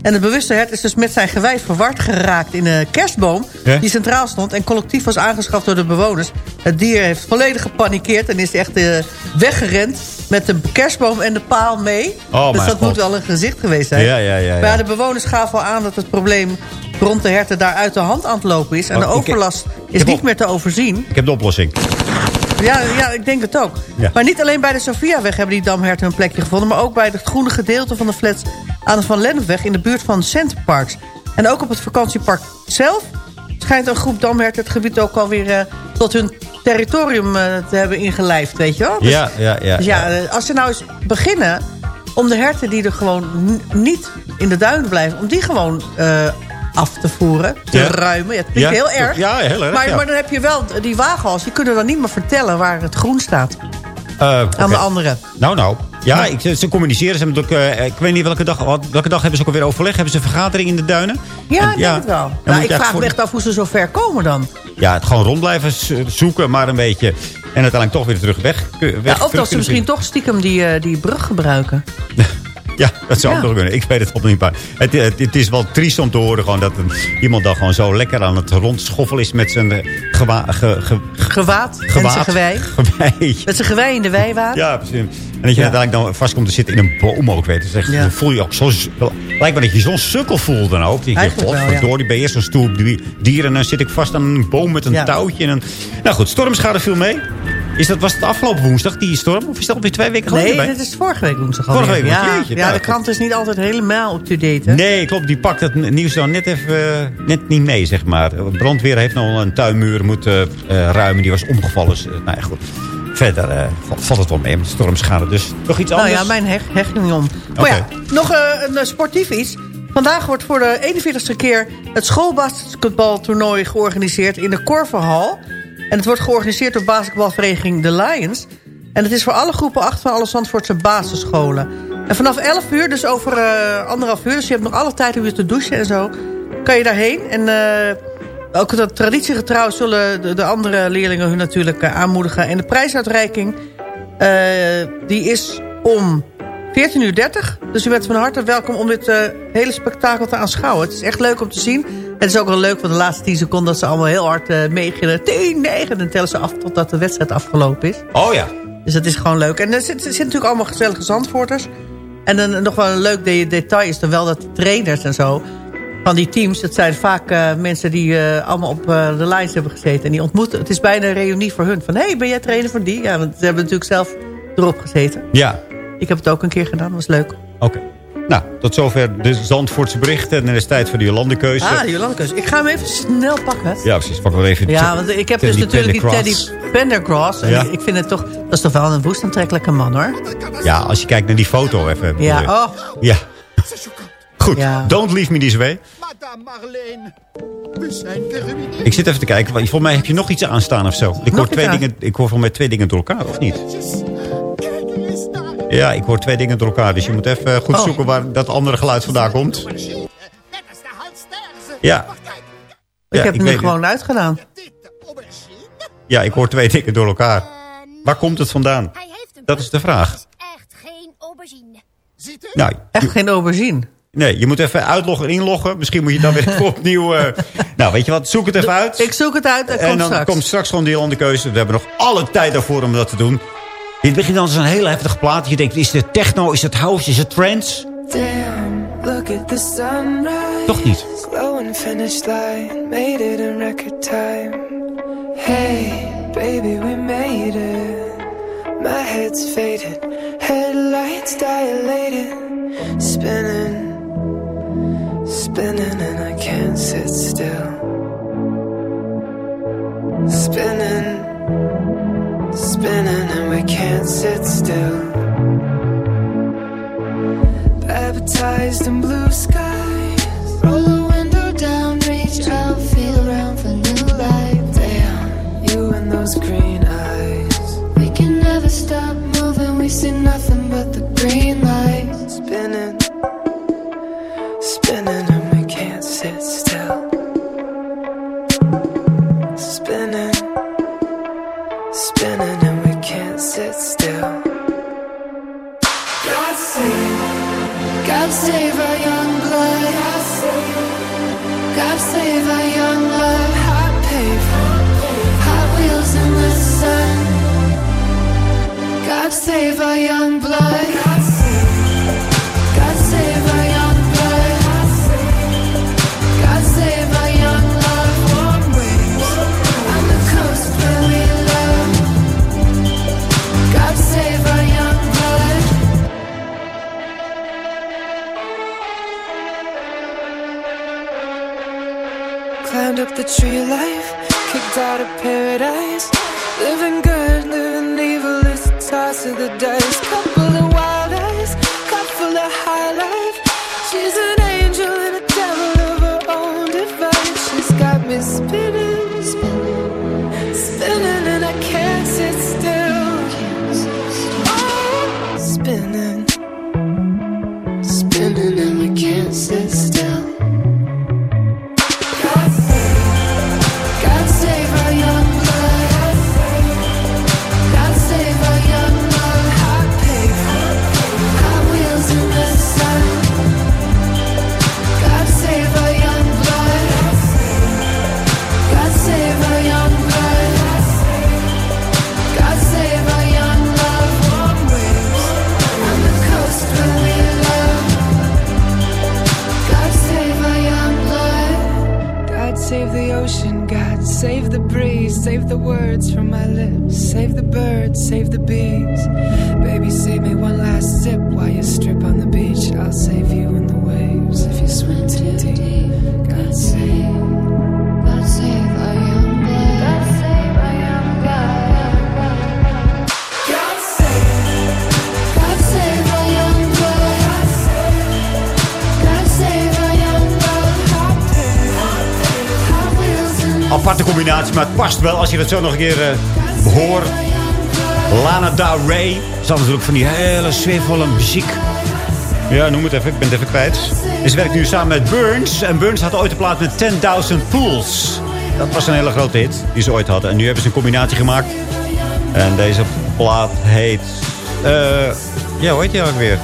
En de bewuste hert is dus met zijn gewei verward geraakt... in een kerstboom die centraal stond... en collectief was aangeschaft door de bewoners. Het dier heeft volledig gepanikeerd en is echt weggerend... met de kerstboom en de paal mee. Oh, dus dat God. moet wel een gezicht geweest zijn. Ja, ja, ja, ja. Maar de bewoners gaven al aan dat het probleem rond de herten daar uit de hand aan het lopen is. En Oh, de overlast is niet meer te overzien. ik heb de oplossing. Ja, ja, ik denk het ook. Ja. Maar niet alleen bij de Sofiaweg hebben die damherten hun plekje gevonden... maar ook bij het groene gedeelte van de flats aan de Van Lennepweg... in de buurt van Centerparks. En ook op het vakantiepark zelf schijnt een groep damherten... het gebied ook alweer eh, tot hun territorium eh, te hebben ingelijfd, weet je wel? Dus- Ja, ja, ja. dus ja, eh, als ze nou eens beginnen om de herten die er gewoon niet in de duinen blijven... om die gewoon af te voeren, te Ja. ruimen. Ja, het klinkt Ja, heel erg. ja, heel erg, Maar, maar dan heb je wel die wagenhals. Die kunnen dan niet meer vertellen waar het groen staat aan de andere. Nou, nou. Ja, ik, ze communiceren. Ze hebben ook, eh, ik weet niet welke dag, welke dag hebben ze ook alweer overleg. Hebben ze een vergadering in de duinen? Ja, En- ik denk het wel. Nou, ik vraag me echt af hoe ze zo ver komen dan. Ja, het gewoon rond blijven zo- zoeken, maar een beetje. En uiteindelijk toch weer terug weg. weg Ja, of dat ze misschien toch stiekem die, eh, die brug gebruiken. Ja, dat zou ook nog kunnen. Ik weet het op niet. Maar het, het, het is wel triest om te horen gewoon dat iemand dan gewoon zo lekker aan het rondschoffelen is met zijn eh, gewa, ge, ge, Gewaad en gewaad. zijn gewei. Gewei. Met zijn gewei in de weiwaad. Ja, precies. En dat je Ja. uiteindelijk dan vast komt te zitten in een boom ook, weet. Dus echt, Ja. dan voel je ook zo... Lijkt me dat je zo'n sukkel voelt dan ook. Die ja. Door ben eerst zo'n stoel die- dieren en dan zit ik vast aan een boom met een Ja. touwtje. En een... Nou goed, stormschade viel mee. Is dat, was het afgelopen woensdag, die storm? Of is dat alweer twee weken geleden? Nee, dit is vorige week woensdag al. Vorige week, ja, jeetje, ja, nou, de krant is niet altijd helemaal up-to-date. Nee, klopt. Die pakt het nieuws dan net even eh, net niet mee, zeg maar. Brandweer heeft nog een tuinmuur moeten eh, ruimen. Die was omgevallen. Dus, eh, nou ja, goed. Verder val- valt het wel mee met de stormschade. Dus nog iets Nou anders? ja, mijn heg, hechting om. Maar ja, nog een sportief iets. Vandaag wordt voor de 41ste keer het schoolbasketbaltoernooi georganiseerd in de Korverhal. En het wordt georganiseerd door basketbalvereniging The Lions. En het is voor alle groepen acht van alle Zandvoortse basisscholen. En vanaf 11 uur, dus over eh, anderhalf uur... dus je hebt nog alle tijd om weer te douchen en zo... kan je daarheen. En eh, ook dat traditiegetrouw zullen de, de andere leerlingen hun natuurlijk eh, aanmoedigen. En de prijsuitreiking die is om 14.30 uur. Dus u bent van harte welkom om dit eh, hele spektakel te aanschouwen. Het is echt leuk om te zien. Het is ook wel leuk voor de laatste 10 seconden... dat ze allemaal heel hard uh, meegillen. 10, 9, dan tellen ze af totdat de wedstrijd afgelopen is. Oh ja. Dus dat is gewoon leuk. En er zitten, natuurlijk allemaal gezellige zandvoorters. En dan nog wel een leuk de detail is dan wel dat de trainers en zo... van die teams, dat zijn vaak uh, mensen die uh, allemaal op uh, de lines hebben gezeten. En die ontmoeten, het is bijna een reunie voor hun. Van, hé, hey, ben jij trainer van die? Ja, want ze hebben natuurlijk zelf erop gezeten. Ja. Ik heb het ook een keer gedaan, dat was leuk. Oké. Okay. Nou, tot zover de Zandvoortse berichten. En dan is het tijd voor de Jolandekeuze. Ah, de Jolandekeuze. Ik ga hem even snel pakken. Ja, precies. Pak wel even Ja, want ik heb dus natuurlijk die Teddy Pendergrass. En ja. ik vind het toch... Dat is toch wel een woest aantrekkelijke man, hoor. Ja, als je kijkt naar die foto even. Ja, oh. Ja. Goed, ja. don't leave me this way. Madame Marlene, we zijn. Ik zit even te kijken. Volgens mij heb je nog iets aanstaan of zo. Ik hoor, twee aan. dingen, ik hoor volgens mij twee dingen door elkaar, of niet? Ja, ik hoor twee dingen door elkaar. Dus je moet even goed oh. zoeken waar dat andere geluid vandaan komt. Ja. Ik ja, heb hem nu gewoon uitgedaan. Ja, ik hoor twee dingen door elkaar. Waar komt het vandaan? Dat is de vraag. Echt geen aubergine. Nou, echt geen aubergine? Nee, je moet even uitloggen en inloggen. Misschien moet je dan weer even opnieuw... eh, nou, weet je wat? Zoek het even uit. Ik zoek het uit en, dan straks. komt straks gewoon die onderkeuze. We hebben nog alle tijd daarvoor om dat te doen. In het begin dan het een hele heftige plaat. Je denkt, is het techno, is het house, is het trance? Damn, look at the sunrise. Toch niet. Glowing finish line, made it in record time. Hey, baby, we made it. My head's faded, headlights dilated, spinning, spinning, and I can't sit still. Spinning, spinning, and we can't sit still. Baptized in blue skies. Roll the window down, reach out, feel around for new life. Damn, you and those green eyes. We can never stop moving, we see nothing save the breeze, save the words from my lips, save the birds, save the bees. Baby, save me one last sip while you strip on the beach. I'll save you in the waves if you swim too deep. God save. Aparte combinatie, maar het past wel als je dat zo nog een keer eh, hoort. Lana Del Rey. Ze natuurlijk van die hele sfeervolle muziek. Ja, noem het even. Ik ben het even kwijt. Ze werkt nu samen met Burns. En Burns had ooit een plaat met 10.000 Pools. Dat was een hele grote hit die ze ooit hadden. En nu hebben ze een combinatie gemaakt. En deze plaat heet... eh ja, hoe heet die ook weer?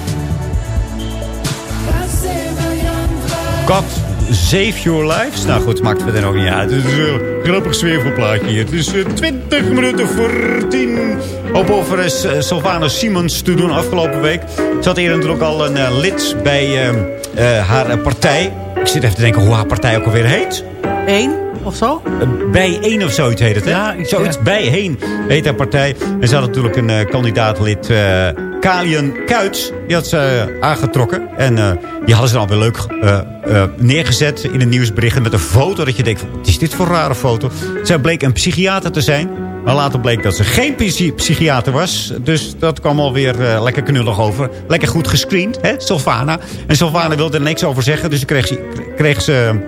God Save Your Lives. Nou goed, maakt verder nog niet uit. Het is een grappig sfeervol plaatje hier. Het is eh, 20 minuten voor 10. Op over is eh, Sylvana Simons te doen afgelopen week. Ze had eerder natuurlijk al een eh, lid bij eh, eh, haar eh, partij. Ik zit even te denken hoe haar partij ook alweer heet. Eén of zo? Eh, bij één of zoiets heet het, hè? Ja, ik- zoiets ja. bijheen heet haar partij. En ze had natuurlijk een eh, kandidaatlid, eh Kalian Kuits. Die had ze eh, aangetrokken. En eh, die hadden ze dan weer leuk eh, neergezet in een nieuwsbericht. Met een foto dat je denkt, wat is dit voor een rare foto? Zij bleek een psychiater te zijn. Maar later bleek dat ze geen psy- psychiater was. Dus dat kwam alweer lekker knullig over. Lekker goed gescreend, hè, Sylvana. En Sylvana wilde er niks over zeggen. Dus kreeg ze, kreeg ze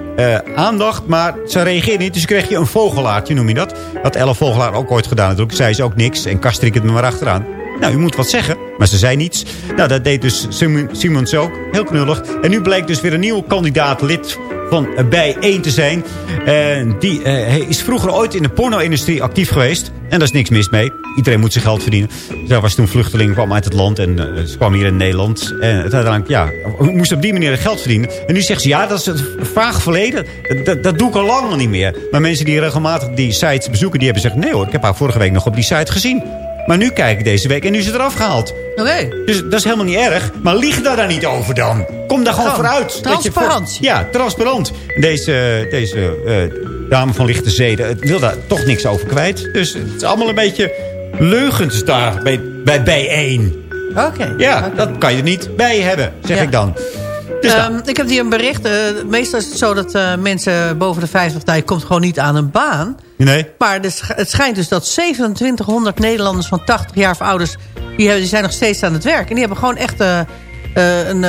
aandacht. Maar ze reageerde niet. Dus kreeg je een vogelaartje, noem je dat. Dat Elle Vogelaar ook ooit gedaan natuurlijk. Zei ze ook niks. En Kastrik het maar achteraan. Nou, u moet wat zeggen. Maar ze zei niets. Nou, dat deed dus Simon, Simons ook. Heel knullig. En nu blijkt dus weer een nieuwe kandidaat lid van eh, bij 1 te zijn. En die eh, is vroeger ooit in de porno-industrie actief geweest. En daar is niks mis mee. Iedereen moet zijn geld verdienen. Zij was toen vluchteling, kwam uit het land en eh, ze kwam hier in Nederland. En uiteindelijk, ja, moest op die manier geld verdienen. En nu zegt ze, ja, dat is het vaag verleden. Dat, dat doe ik al lang niet meer. Maar mensen die regelmatig die sites bezoeken, die hebben gezegd... nee hoor, ik heb haar vorige week nog op die site gezien. Maar nu kijk ik deze week en nu is het eraf gehaald. Oké. Dus dat is helemaal niet erg. Maar lieg daar dan niet over dan. Kom daar gewoon Gewoon vooruit. Voor- transparantie. ja, transparant. Deze, deze eh, dame van lichte zeden het wil daar toch niks over kwijt. Dus het is allemaal een beetje leugens daar bij, bij bijeen. Oké. Ja, dat kan je er niet bij hebben, zeg Ja. ik dan. Ehm, ik heb hier een bericht. eh, meestal is het zo dat eh, mensen boven de 50... Nou, je komt gewoon niet aan een baan. Nee? Maar de het schijnt dus dat 2700 Nederlanders van 80 jaar of ouders... Die, hebben, die zijn nog steeds aan het werk. En die hebben gewoon echt eh, een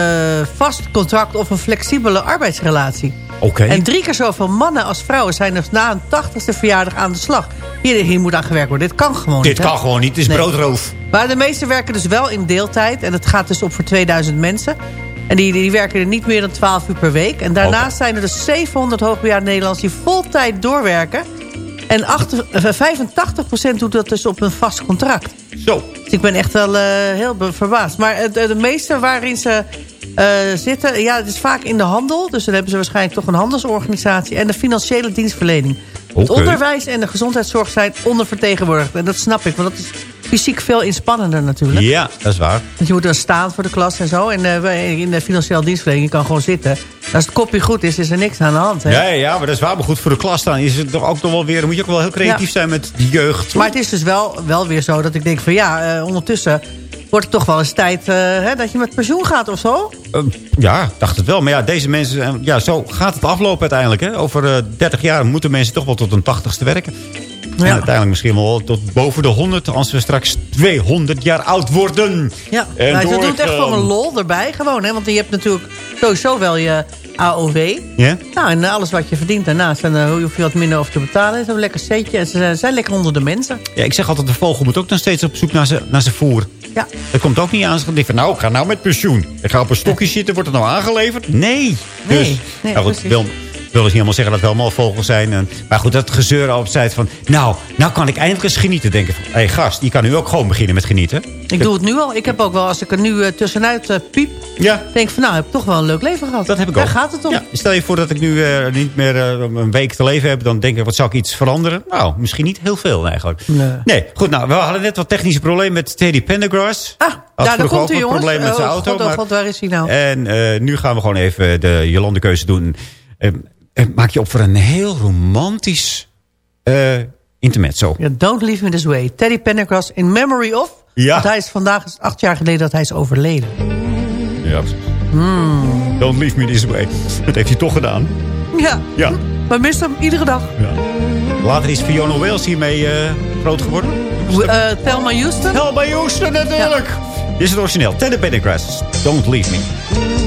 vast contract of een flexibele arbeidsrelatie. Oké. En drie keer zoveel mannen als vrouwen zijn dus na een 80ste verjaardag aan de slag. Hier, hier moet aan gewerkt worden. Dit kan gewoon Dit niet. hè? kan gewoon niet. Het is Nee. broodroof. Maar de meesten werken dus wel in deeltijd. En het gaat dus op voor 2000 mensen. En die, die werken er niet meer dan 12 uur per week. En daarnaast zijn er dus 700 hoogbejaarde Nederlanders die voltijd doorwerken. En achter- eh, 85% doet dat dus op een vast contract. Zo. Dus ik ben echt wel eh, heel verbaasd. Maar eh, de, de meeste waarin ze zitten... Ja, het is vaak in de handel. Dus dan hebben ze waarschijnlijk toch een handelsorganisatie. En de financiële dienstverlening. Het onderwijs en de gezondheidszorg zijn ondervertegenwoordigd. En dat snap ik, want dat is fysiek veel inspannender natuurlijk. Ja, dat is waar. Want je moet dan staan voor de klas en zo. En eh, in de financiële dienstverlening je kan gewoon zitten. Als het kopje goed is, is er niks aan de hand. Hè? Ja, ja, maar dat is waar. Maar goed, voor de klas staan is het toch ook nog wel weer... Dan moet je ook wel heel creatief Ja. zijn met de jeugd. Maar het is dus wel, wel weer zo dat ik denk van ja, eh, ondertussen wordt het toch wel eens tijd eh, hè, dat je met pensioen gaat of zo. Eh, ja, dacht het wel. Maar ja, deze mensen... eh, Ja, zo gaat het aflopen uiteindelijk. Hè? Over eh, 30 jaar moeten mensen toch wel tot een 80ste werken. En uiteindelijk misschien wel tot boven de 100... als we straks 200 jaar oud worden. Ja, En nou, ze doen het echt voor een lol erbij gewoon. Hè? Want je hebt natuurlijk sowieso wel je AOW. Ja? Nou, en alles wat je verdient daarnaast. En uh, hoef je wat minder over te betalen. is een lekker setje. En ze zijn, zijn lekker onder de mensen. Ja, ik zeg altijd, de vogel moet ook nog steeds op zoek naar zijn naar zijn voer. Ja. Dat komt ook niet aan. Ik denk van, nou, ik ga nou met pensioen. Ik ga op een stokje zitten. Wordt het nou aangeleverd? Nee. Nee, Dus, nee, nou goed, precies. Wil, wil dus niet helemaal zeggen dat we allemaal vogels zijn. En, maar goed, dat gezeur op zijde van... Nou, nou kan ik eindelijk eens genieten. Denken van, hé hey, gast, je kan nu ook gewoon beginnen met genieten. Ik doe het nu al. Ik heb ook wel, als ik er nu eh, tussenuit eh, piep... Ja. denk van, nou, ik heb toch wel een leuk leven gehad. Dat heb ik Daar ook. gaat het om. Ja, stel je voor dat ik nu eh, niet meer een week te leven heb. Dan denk ik, wat zou ik iets veranderen? Nou, misschien niet heel veel eigenlijk. Nee. goed. Nou, we hadden net wat technische problemen met Teddy Pendergrass. Ah, ja, daar komt hij, jongens. probleem met zijn Oh, auto. God, oh maar- waar is hij nou? En nu gaan we gewoon even de Jolande keuze doen. Eh, eh, maak je op voor een heel romantisch eh intermezzo. Ja, Don't Leave Me This Way. Teddy Pendergrass in memory of. Ja. Want hij is vandaag is acht jaar geleden dat hij is overleden. Ja. Hmm. Don't leave me this way. Dat heeft hij toch gedaan. Ja, Ja. maar mist hem iedere dag. Later is Fiona Wales hiermee eh, groot geworden. Uh, Thelma Houston. Thelma Houston natuurlijk. Dit is het origineel. Teddy Pendergrass. Don't leave me.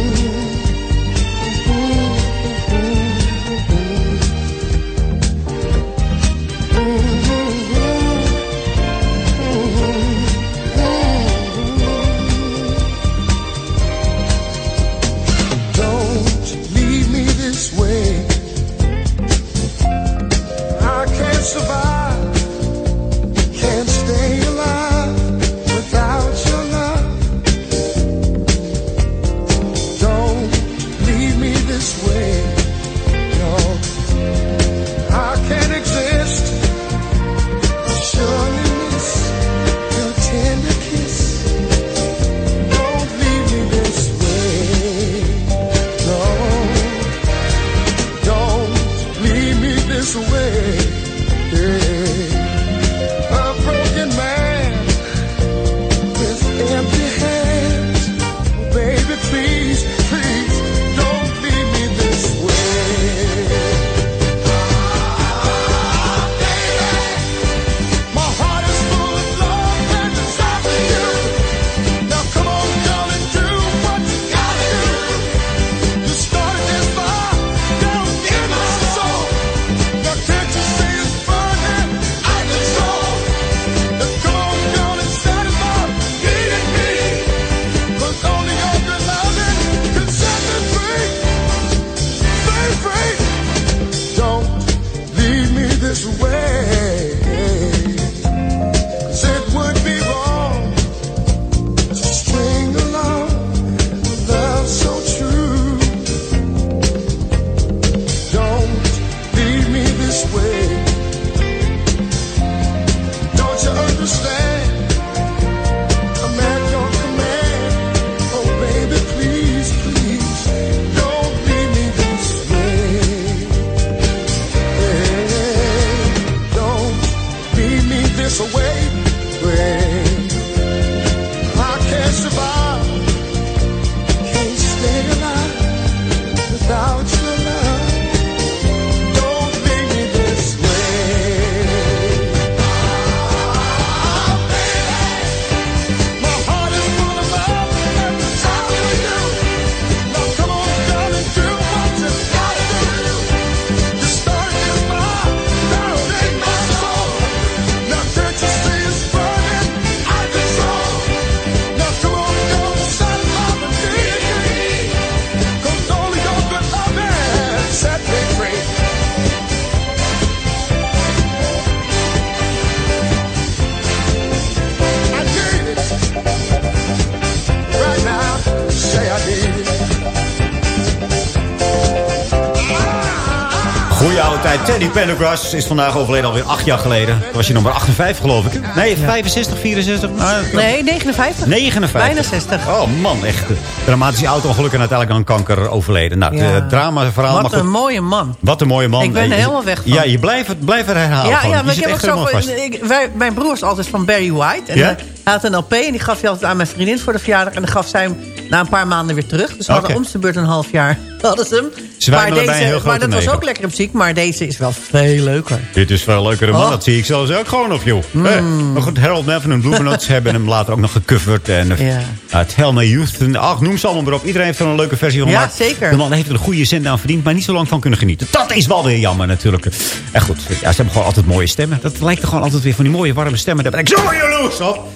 Pendergrass is vandaag overleden alweer acht jaar geleden. Toen was je nummer 58 geloof ik. Nee, 65, 64? Nou, Nee, 59. 59. Bijna 60. Oh man, echt. Dramatisch auto-ongeluk en uiteindelijk aan kanker overleden. Nou, Ja. het drama verhaal. Wat goed. een mooie man. Wat een mooie man. Ik ben er helemaal weg van. Ja, je blijft het, blijft het herhalen. Ja, gewoon. ja, maar ik heb ook echt zo... helemaal vast. ik- wij, mijn broer is altijd van Barry White. En Ja? hij had een LP en die gaf hij altijd aan mijn vriendin voor de verjaardag. En dan gaf zij hem na een paar maanden weer terug. Dus we hadden Oké. om de beurt een half jaar hadden ze hem. Maar heel grote maar dat was ook lekkere muziek. Maar deze is wel veel leuker. Dit is wel een leukere man, Oh. dat zie ik zelfs ook gewoon nog, joh. Eh, maar goed, Harold Melvin en Blue Notes hebben hem later ook nog gecoverd. En uh, Ja. Tell Me Youth. En, ach, noem ze allemaal maar op. Iedereen heeft er een leuke versie van Ja, gemaakt. zeker. De man heeft er een goede zin aan verdiend, maar niet zo lang van kunnen genieten. Dat is wel weer jammer natuurlijk. En goed, ja, ze hebben gewoon altijd mooie stemmen. Dat lijkt er gewoon altijd weer van die mooie warme stemmen. Daar ben ik zo jaloers op.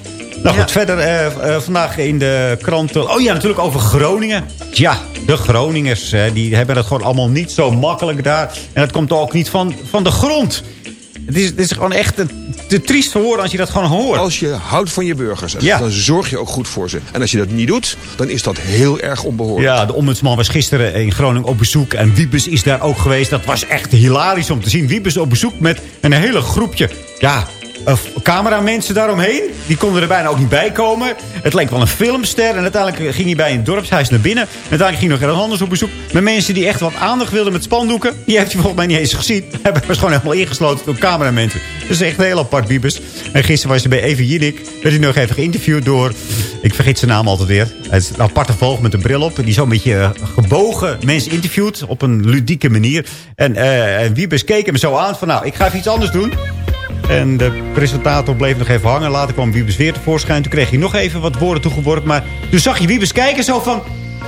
Nou goed, verder eh, eh, vandaag in de kranten... Oh ja, natuurlijk over Groningen. Ja, de Groningers eh, die hebben het gewoon allemaal niet zo makkelijk daar. En dat komt ook niet van, van de grond. Het is, het is gewoon echt te, te triest voor woorden als je dat gewoon hoort. Als je houdt van je burgers, Ja. dan zorg je ook goed voor ze. En als je dat niet doet, dan is dat heel erg onbehoorlijk. Ja, de ombudsman was gisteren in Groningen op bezoek. En Wiebes is daar ook geweest. Dat was echt hilarisch om te zien. Wiebes op bezoek met een hele groepje. Ja, cameramensen daaromheen. Die konden er bijna ook niet bij komen. Het leek wel een filmster. En uiteindelijk ging hij bij een dorpshuis naar binnen. En uiteindelijk ging nog ergens anders op bezoek. Met mensen die echt wat aandacht wilden met spandoeken. Die heeft hij volgens mij niet eens gezien. Hij was gewoon helemaal ingesloten door cameramensen. Dus echt heel apart, Wiebes. En gisteren was hij bij Even Jinek. Werd hij nog even geïnterviewd door... Ik vergeet zijn naam altijd weer. Het is een aparte volg met een bril op. Die zo'n beetje eh, gebogen mensen interviewt. Op een ludieke manier. En, eh en Wiebes keek hem zo aan van... Nou, ik ga even iets anders doen. En de presentator bleef nog even hangen. Later kwam Wiebes weer tevoorschijn. Toen kreeg hij nog even wat woorden toegeworpen. Maar toen zag je Wiebes kijken zo van...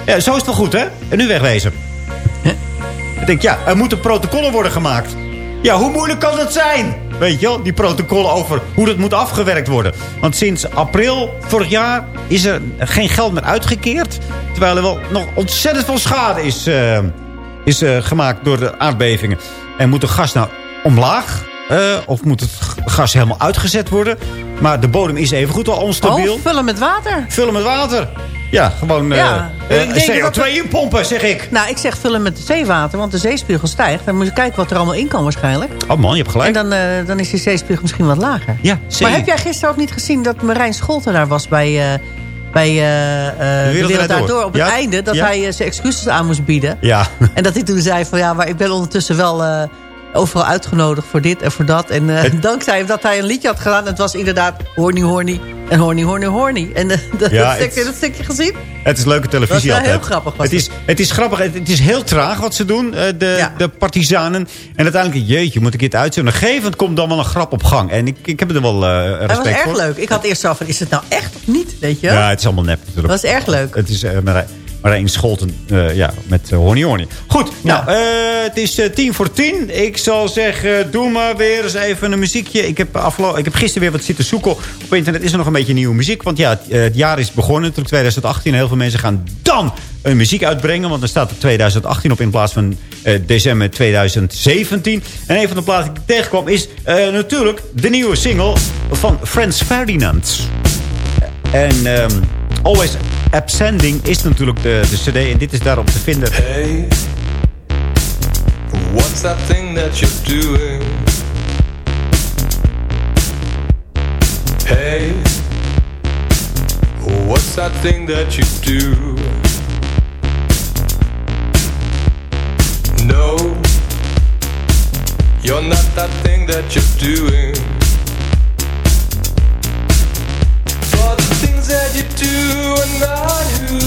Ja, zo is het wel goed, hè? En nu wegwezen. Ik denk, ja, er moeten protocollen worden gemaakt. Ja, hoe moeilijk kan dat zijn? Weet je wel, die protocollen over hoe dat moet afgewerkt worden. Want sinds april vorig jaar is er geen geld meer uitgekeerd. Terwijl er wel nog ontzettend veel schade is, eh, is eh, gemaakt door de aardbevingen. En moet de gas nou omlaag? Eh, of moet het gas helemaal uitgezet worden? Maar de bodem is evengoed al onstabiel. Oh, vullen met water. Vullen met water. Ja, gewoon Ja, ik denk dat CO2 inpompen, zeg ik. Nou, ik zeg vullen met zeewater, want de zeespiegel stijgt. Dan moet je kijken wat er allemaal in kan waarschijnlijk. Oh man, je hebt gelijk. En dan, eh, dan is die zeespiegel misschien wat lager. Ja, Maar heb jij gisteren ook niet gezien dat Marijn Scholten daar was bij... eh, bij de Wereld Wereld Draait Door. Daardoor op het einde... dat ja. hij zijn excuses aan moest bieden. Ja. En dat hij toen zei van... ja, maar ik ben ondertussen wel overal uitgenodigd voor dit en voor dat. En eh, dankzij dat hij een liedje had gedaan... het was inderdaad horny horny en horny horny horny. En eh, dat, Ja, dat, stukje, het- dat stukje gezien? Het is leuke televisie Dat wel altijd. heel grappig, was Het is, het is grappig. Het, het is heel traag wat ze doen, eh, de, de partizanen. En uiteindelijk, jeetje, moet ik dit uitzenden. Op een gegeven moment komt dan wel een grap op gang. En ik, ik heb er wel eh respect Hij was erg voor. leuk. Ik had eerst zo van, is het nou echt of niet? Weet je? Ja, het is allemaal nep natuurlijk. Dat was erg leuk. Het is, eh, maar Marijn Scholten eh, ja, met uh, Horny Horny. Goed, nou, eh, het is eh, tien voor tien. Ik zal zeggen, doe maar weer eens even een muziekje. Ik heb, ik heb gisteren weer wat zitten zoeken. Op internet is er nog een beetje nieuwe muziek. Want ja, het, eh, het jaar is begonnen, natuurlijk 2018. En heel veel mensen gaan dan een muziek uitbrengen. Want er staat er 2018 op in plaats van eh, december 2017. En een van de platen die ik tegenkwam is eh, natuurlijk de nieuwe single van Frans Ferdinand. En ehm, Always Absending is natuurlijk de, de cd. En dit is daarop te vinden. Hey, what's that thing that you're doing? Hey, what's that thing that you do? No, you're not that thing that you're doing. Things that you do are not who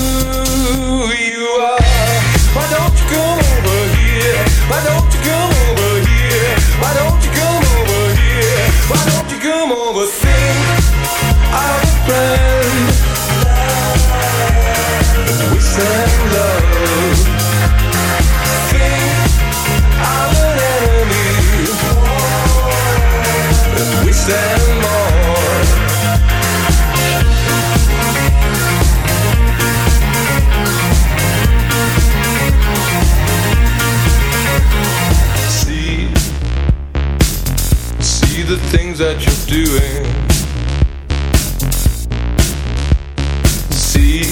you are. Why don't you come over here? Why don't you come over here? Why don't you come over here? Why don't you come over? Think of a friend. We send love. Things that you're doing. See,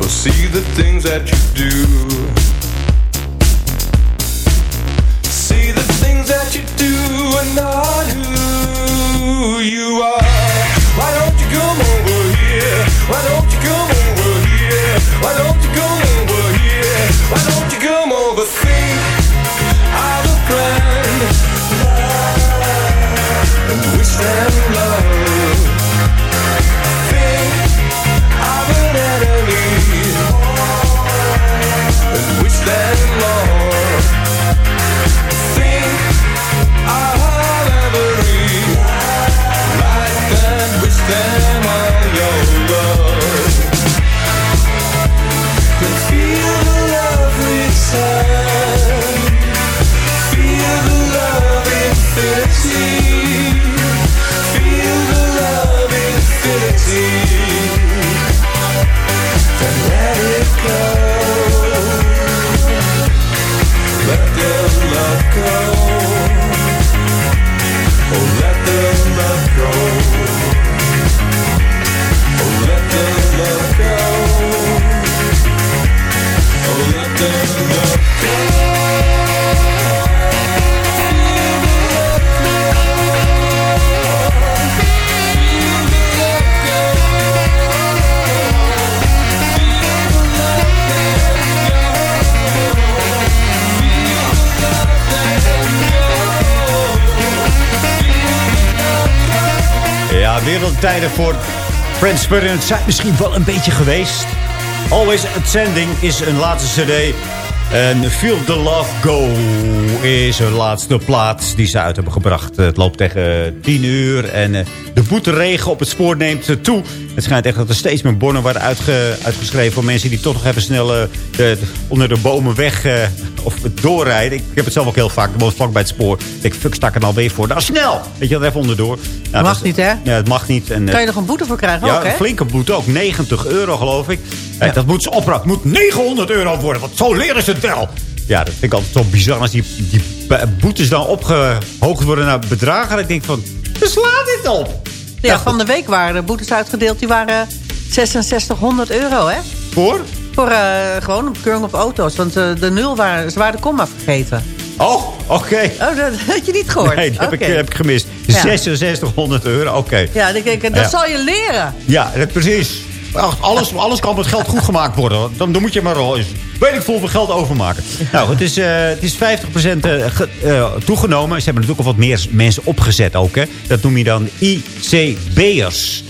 oh, see the things that you do. Wereldtijden voor Frans Ferdinand zijn misschien wel een beetje geweest. Always Ascending is een laatste cd. En Feel the Love Go is hun laatste plaat die ze uit hebben gebracht. Het loopt tegen 10 uur en eh, de boeteregen op het spoor neemt toe. Het schijnt echt dat er steeds meer bonnen worden uitge- uitgeschreven... voor mensen die toch nog even snel eh, de- de- onder de bomen weg eh, of doorrijden. Ik heb het zelf ook heel vaak, ik vlak bij het spoor. Ik denk, fuck, sta ik er nou weer voor? Nou, snel! Weet je, er even onderdoor. Nou, Mag dat is- niet, hè? Ja, het mag niet. En, eh, Kan je nog een boete voor krijgen ja, ook, hè? een flinke boete ook. 90 euro, geloof ik. Dat moet ze opraken. Het moet 900 euro worden. Want zo leren ze het wel. Ja, dat vind ik altijd zo bizar. Als die, die boetes dan opgehoogd worden naar bedragen. Denk ik van, we slaan dit op. Ja, van de week waren de boetes uitgedeeld. Die waren 6600 euro, hè? Voor? Voor eh, gewoon een keuring op auto's. Want eh, de nul waren, ze waren de komma vergeten. Oh, oké. Oh, dat had je niet gehoord? Nee, die heb, ik, heb ik gemist. Ja. 6600 euro, oké. Ja, ik denk, dat Ja. zal je leren. Ja, dat, precies. Ach, Alles, alles kan met geld goed gemaakt worden. Dan, dan moet je maar al eens weet ik veel geld overmaken. Nou, het is, eh, het is 50% eh, ge- eh, toegenomen. Ze hebben natuurlijk al wat meer mensen opgezet ook. Hè. Dat noem je dan ICB'ers.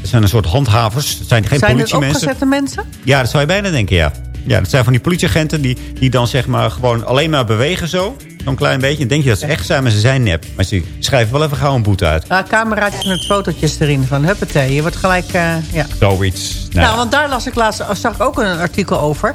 Dat zijn een soort handhavers. Dat zijn geen Zijn het politiemensen. opgezette mensen? Ja, dat zou je bijna denken, ja. Ja, dat zijn van die politieagenten die, die dan zeg maar gewoon alleen maar bewegen zo. Zo'n klein beetje. Denk je dat ze echt zijn, maar ze zijn nep. Maar ze schrijven wel even gauw een boete uit. Uh, cameraatjes met fotootjes erin van huppatee. Je wordt gelijk, ja. Zoiets. Nou, Nou, want daar las ik laatst, zag ik ook een artikel over.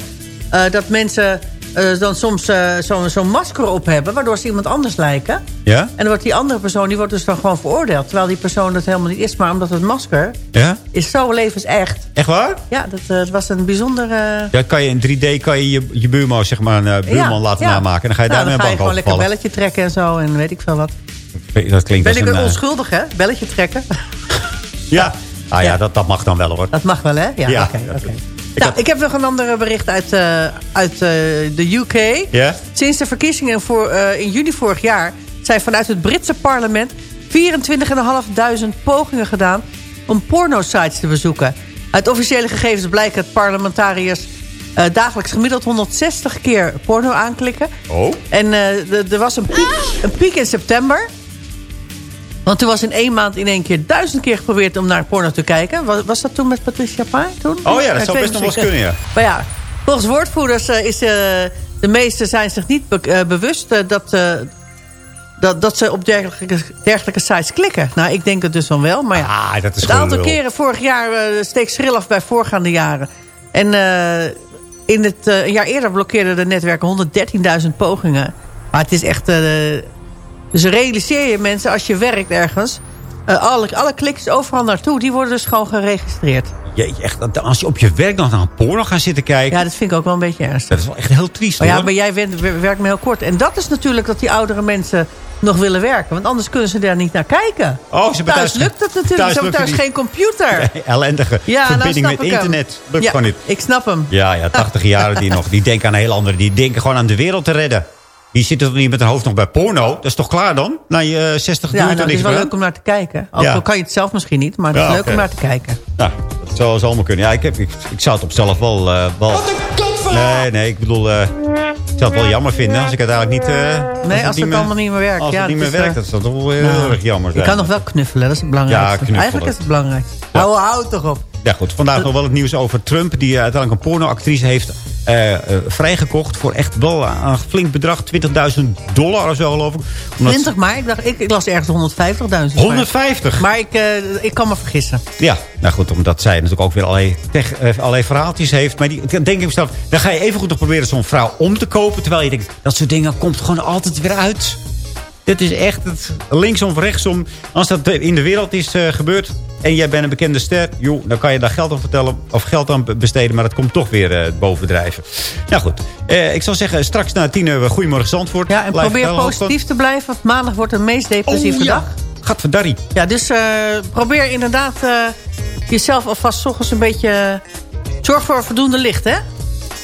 Eh, dat mensen eh, dan soms eh, zo'n masker op hebben... waardoor ze iemand anders lijken. ja? En dan wordt die andere persoon die wordt dus dan gewoon veroordeeld. Terwijl die persoon dat helemaal niet is. Maar omdat het masker Ja? is zo levensecht. Echt waar? Ja, dat, was een bijzondere... Ja, kan je in 3D kan je, je je buurman, zeg maar, een buurman Ja, laten ja. namaken. En dan ga je Nou, daarmee dan ga een je bank gewoon lekker belletje trekken en zo. En weet ik veel wat. Dat klinkt Ben ik een... een onschuldig, hè? Belletje trekken. ja. Ah ja, dat, dat mag dan wel hoor. Dat mag wel, hè? Ja, oké. Nou, ik heb nog een ander bericht uit, eh, uit eh, de UK. Ja? Sinds de verkiezingen voor, eh, in juni vorig jaar... zijn vanuit het Britse parlement 24.500 pogingen gedaan... om pornosites te bezoeken. Uit officiële gegevens blijkt dat parlementariërs... dagelijks gemiddeld 160 keer porno aanklikken. Oh? En er was een piek, een piek in september. Want toen was in één maand in één keer duizend keer geprobeerd om naar porno te kijken. Was, was dat toen met Patricia Pai? Toen? Oh ja, dat zou best nog wel eens kunnen, ja. Maar ja, volgens woordvoerders eh, is eh, de meesten zijn zich niet be- eh, bewust dat, dat, dat ze op dergelijke, dergelijke sites klikken. Nou, ik denk het dus dan wel. Maar ja, Ah, dat is het aantal lul. keren vorig jaar steekt schril af bij voorgaande jaren. En in het, een jaar eerder blokkeerden de netwerken 113.000 pogingen. Maar het is echt... dus realiseer je mensen, als je werkt ergens... eh, alle, alle kliks overal naartoe, die worden dus gewoon geregistreerd. Jeetje, echt, dat- als je op je werk nog naar een porno gaat zitten kijken... Ja, dat vind ik ook wel een beetje ernstig. Dat is wel echt heel triest Maar ja, hoor. maar jij werkt, werkt maar heel kort. En dat is natuurlijk dat die oudere mensen nog willen werken. Want anders kunnen ze daar niet naar kijken. Oh, ze thuis, thuis- lukt het natuurlijk. thuis ze thuis geen computer. Ellendige Ja, nou verbinding met internet. Lukt ja, gewoon niet. ik snap hem. Ja, ja, 80 jaren die nog. Die denken aan een heel andere. Die denken gewoon aan de wereld te redden. Die zitten toch niet met hun hoofd nog bij porno? Dat is toch klaar dan? Na je eh, 60 Ja, nou, het is wel leuk om naar te kijken. Ook Ja. kan je het zelf misschien niet, maar het Ja, is leuk om naar te kijken. Nou, dat zou, zou allemaal kunnen. Ja, ik, heb, ik, ik zou het op zelf wel... eh wel... Nee, nee, ik bedoel... eh, ik zou het wel jammer vinden als ik uiteindelijk niet... eh, Nee, als het, allemaal niet meer werkt. Als ja, het niet dat meer is, werkt, dat zou toch wel heel nou, erg jammer Je zijn. kan nog wel knuffelen, dat is het belangrijkste. Ja, knuffelen. Eigenlijk is het belangrijk. Hou, hou toch op. Ja goed, vandaag nog wel het nieuws over Trump... die eh, uiteindelijk een pornoactrice heeft eh, vrijgekocht... voor echt wel een flink bedrag, 20.000 dollar of zo geloof ik. Omdat- 20 maar, ik, dacht, ik, ik las ergens 150.000. 150? Maar ik, eh, ik kan me vergissen. Ja, nou goed, omdat zij natuurlijk ook weer allerlei, tech, allerlei verhaaltjes heeft. Maar die, denk ik mezelf, dan ga je even goed nog proberen zo'n vrouw om te kopen. Terwijl je denkt, dat soort dingen komt gewoon altijd weer uit. Dit is echt het linksom of rechtsom. Als dat in de wereld is eh, gebeurd en jij bent een bekende ster... Joh, dan kan je daar geld aan vertellen of geld aan besteden... maar dat komt toch weer eh, bovendrijven. Nou goed, eh, ik zal zeggen, straks na tien uur... Goedemorgen Zandvoort. Ja, en Blijf probeer positief te blijven. Want maandag wordt een meest depressieve Oh, ja. dag. Gadverdarrie. Ja, dus probeer inderdaad jezelf alvast ochtends een beetje... zorg voor voldoende licht, hè?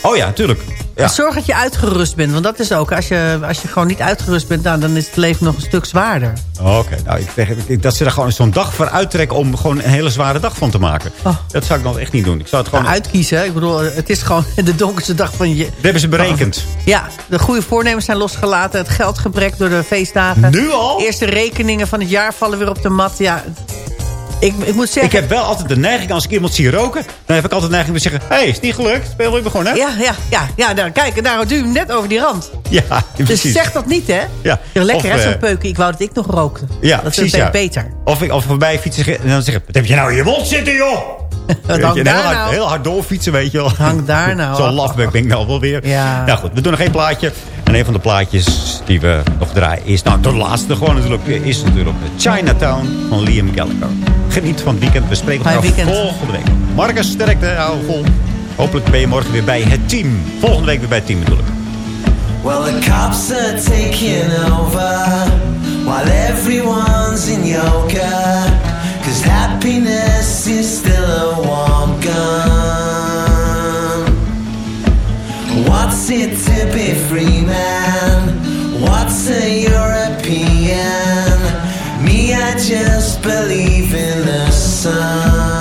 Oh ja, tuurlijk. Ja. Zorg dat je uitgerust bent. Want dat is ook, als je, als je gewoon niet uitgerust bent... Nou, dan is het leven nog een stuk zwaarder. Oké, nou, ik, zeg, ik- dat ze er gewoon zo'n dag voor uittrekken... om gewoon een hele zware dag van te maken. Oh. Dat zou ik nog echt niet doen. Ik zou het gewoon... Nou, uitkiezen. Ik bedoel, het is gewoon de donkerste dag van je... Dat hebben ze berekend. Ja, de goede voornemens zijn losgelaten. Het geldgebrek door de feestdagen. Nu al? Eerste rekeningen van het jaar vallen weer op de mat. Ja, ik, ik moet zeggen... Ik heb wel altijd de neiging, als ik iemand zie roken... dan heb ik altijd de neiging om te zeggen... hé, hey, is het niet gelukt? Speel we gewoon, hè? Ja, ja, ja, ja daar, kijk, daar duw je hem net over die rand. Ja, Dus precies. zeg dat niet, hè? Ja. Lekker, Of, hè, zo'n eh, peuken. Ik wou dat ik nog rookte. Ja, dat precies, is ja. beter. Of ik of voorbij fietsen en dan zeg ik... wat heb je nou in je mond zitten, joh? Weet je, hangt daar heel, hard, nou? heel hard doorfietsen, weet je wel. Hangt daar nou? Zo'n lafbek ben ik nou wel weer. Ja. Nou goed, we doen nog één plaatje. En een van de plaatjes die we nog draaien is... Nou, de laatste gewoon natuurlijk, is natuurlijk Chinatown van Liam Gallagher. Geniet van het weekend. We spreken elkaar volgende week. Marcus, sterkte, hou vol. Hopelijk ben je morgen weer bij het team. Volgende week weer bij het team natuurlijk. Well, the cops are taking over while everyone's in yoga. Cause happiness is still a warm gun. What's it to be free, man? What's a European? Me, I just believe in the sun.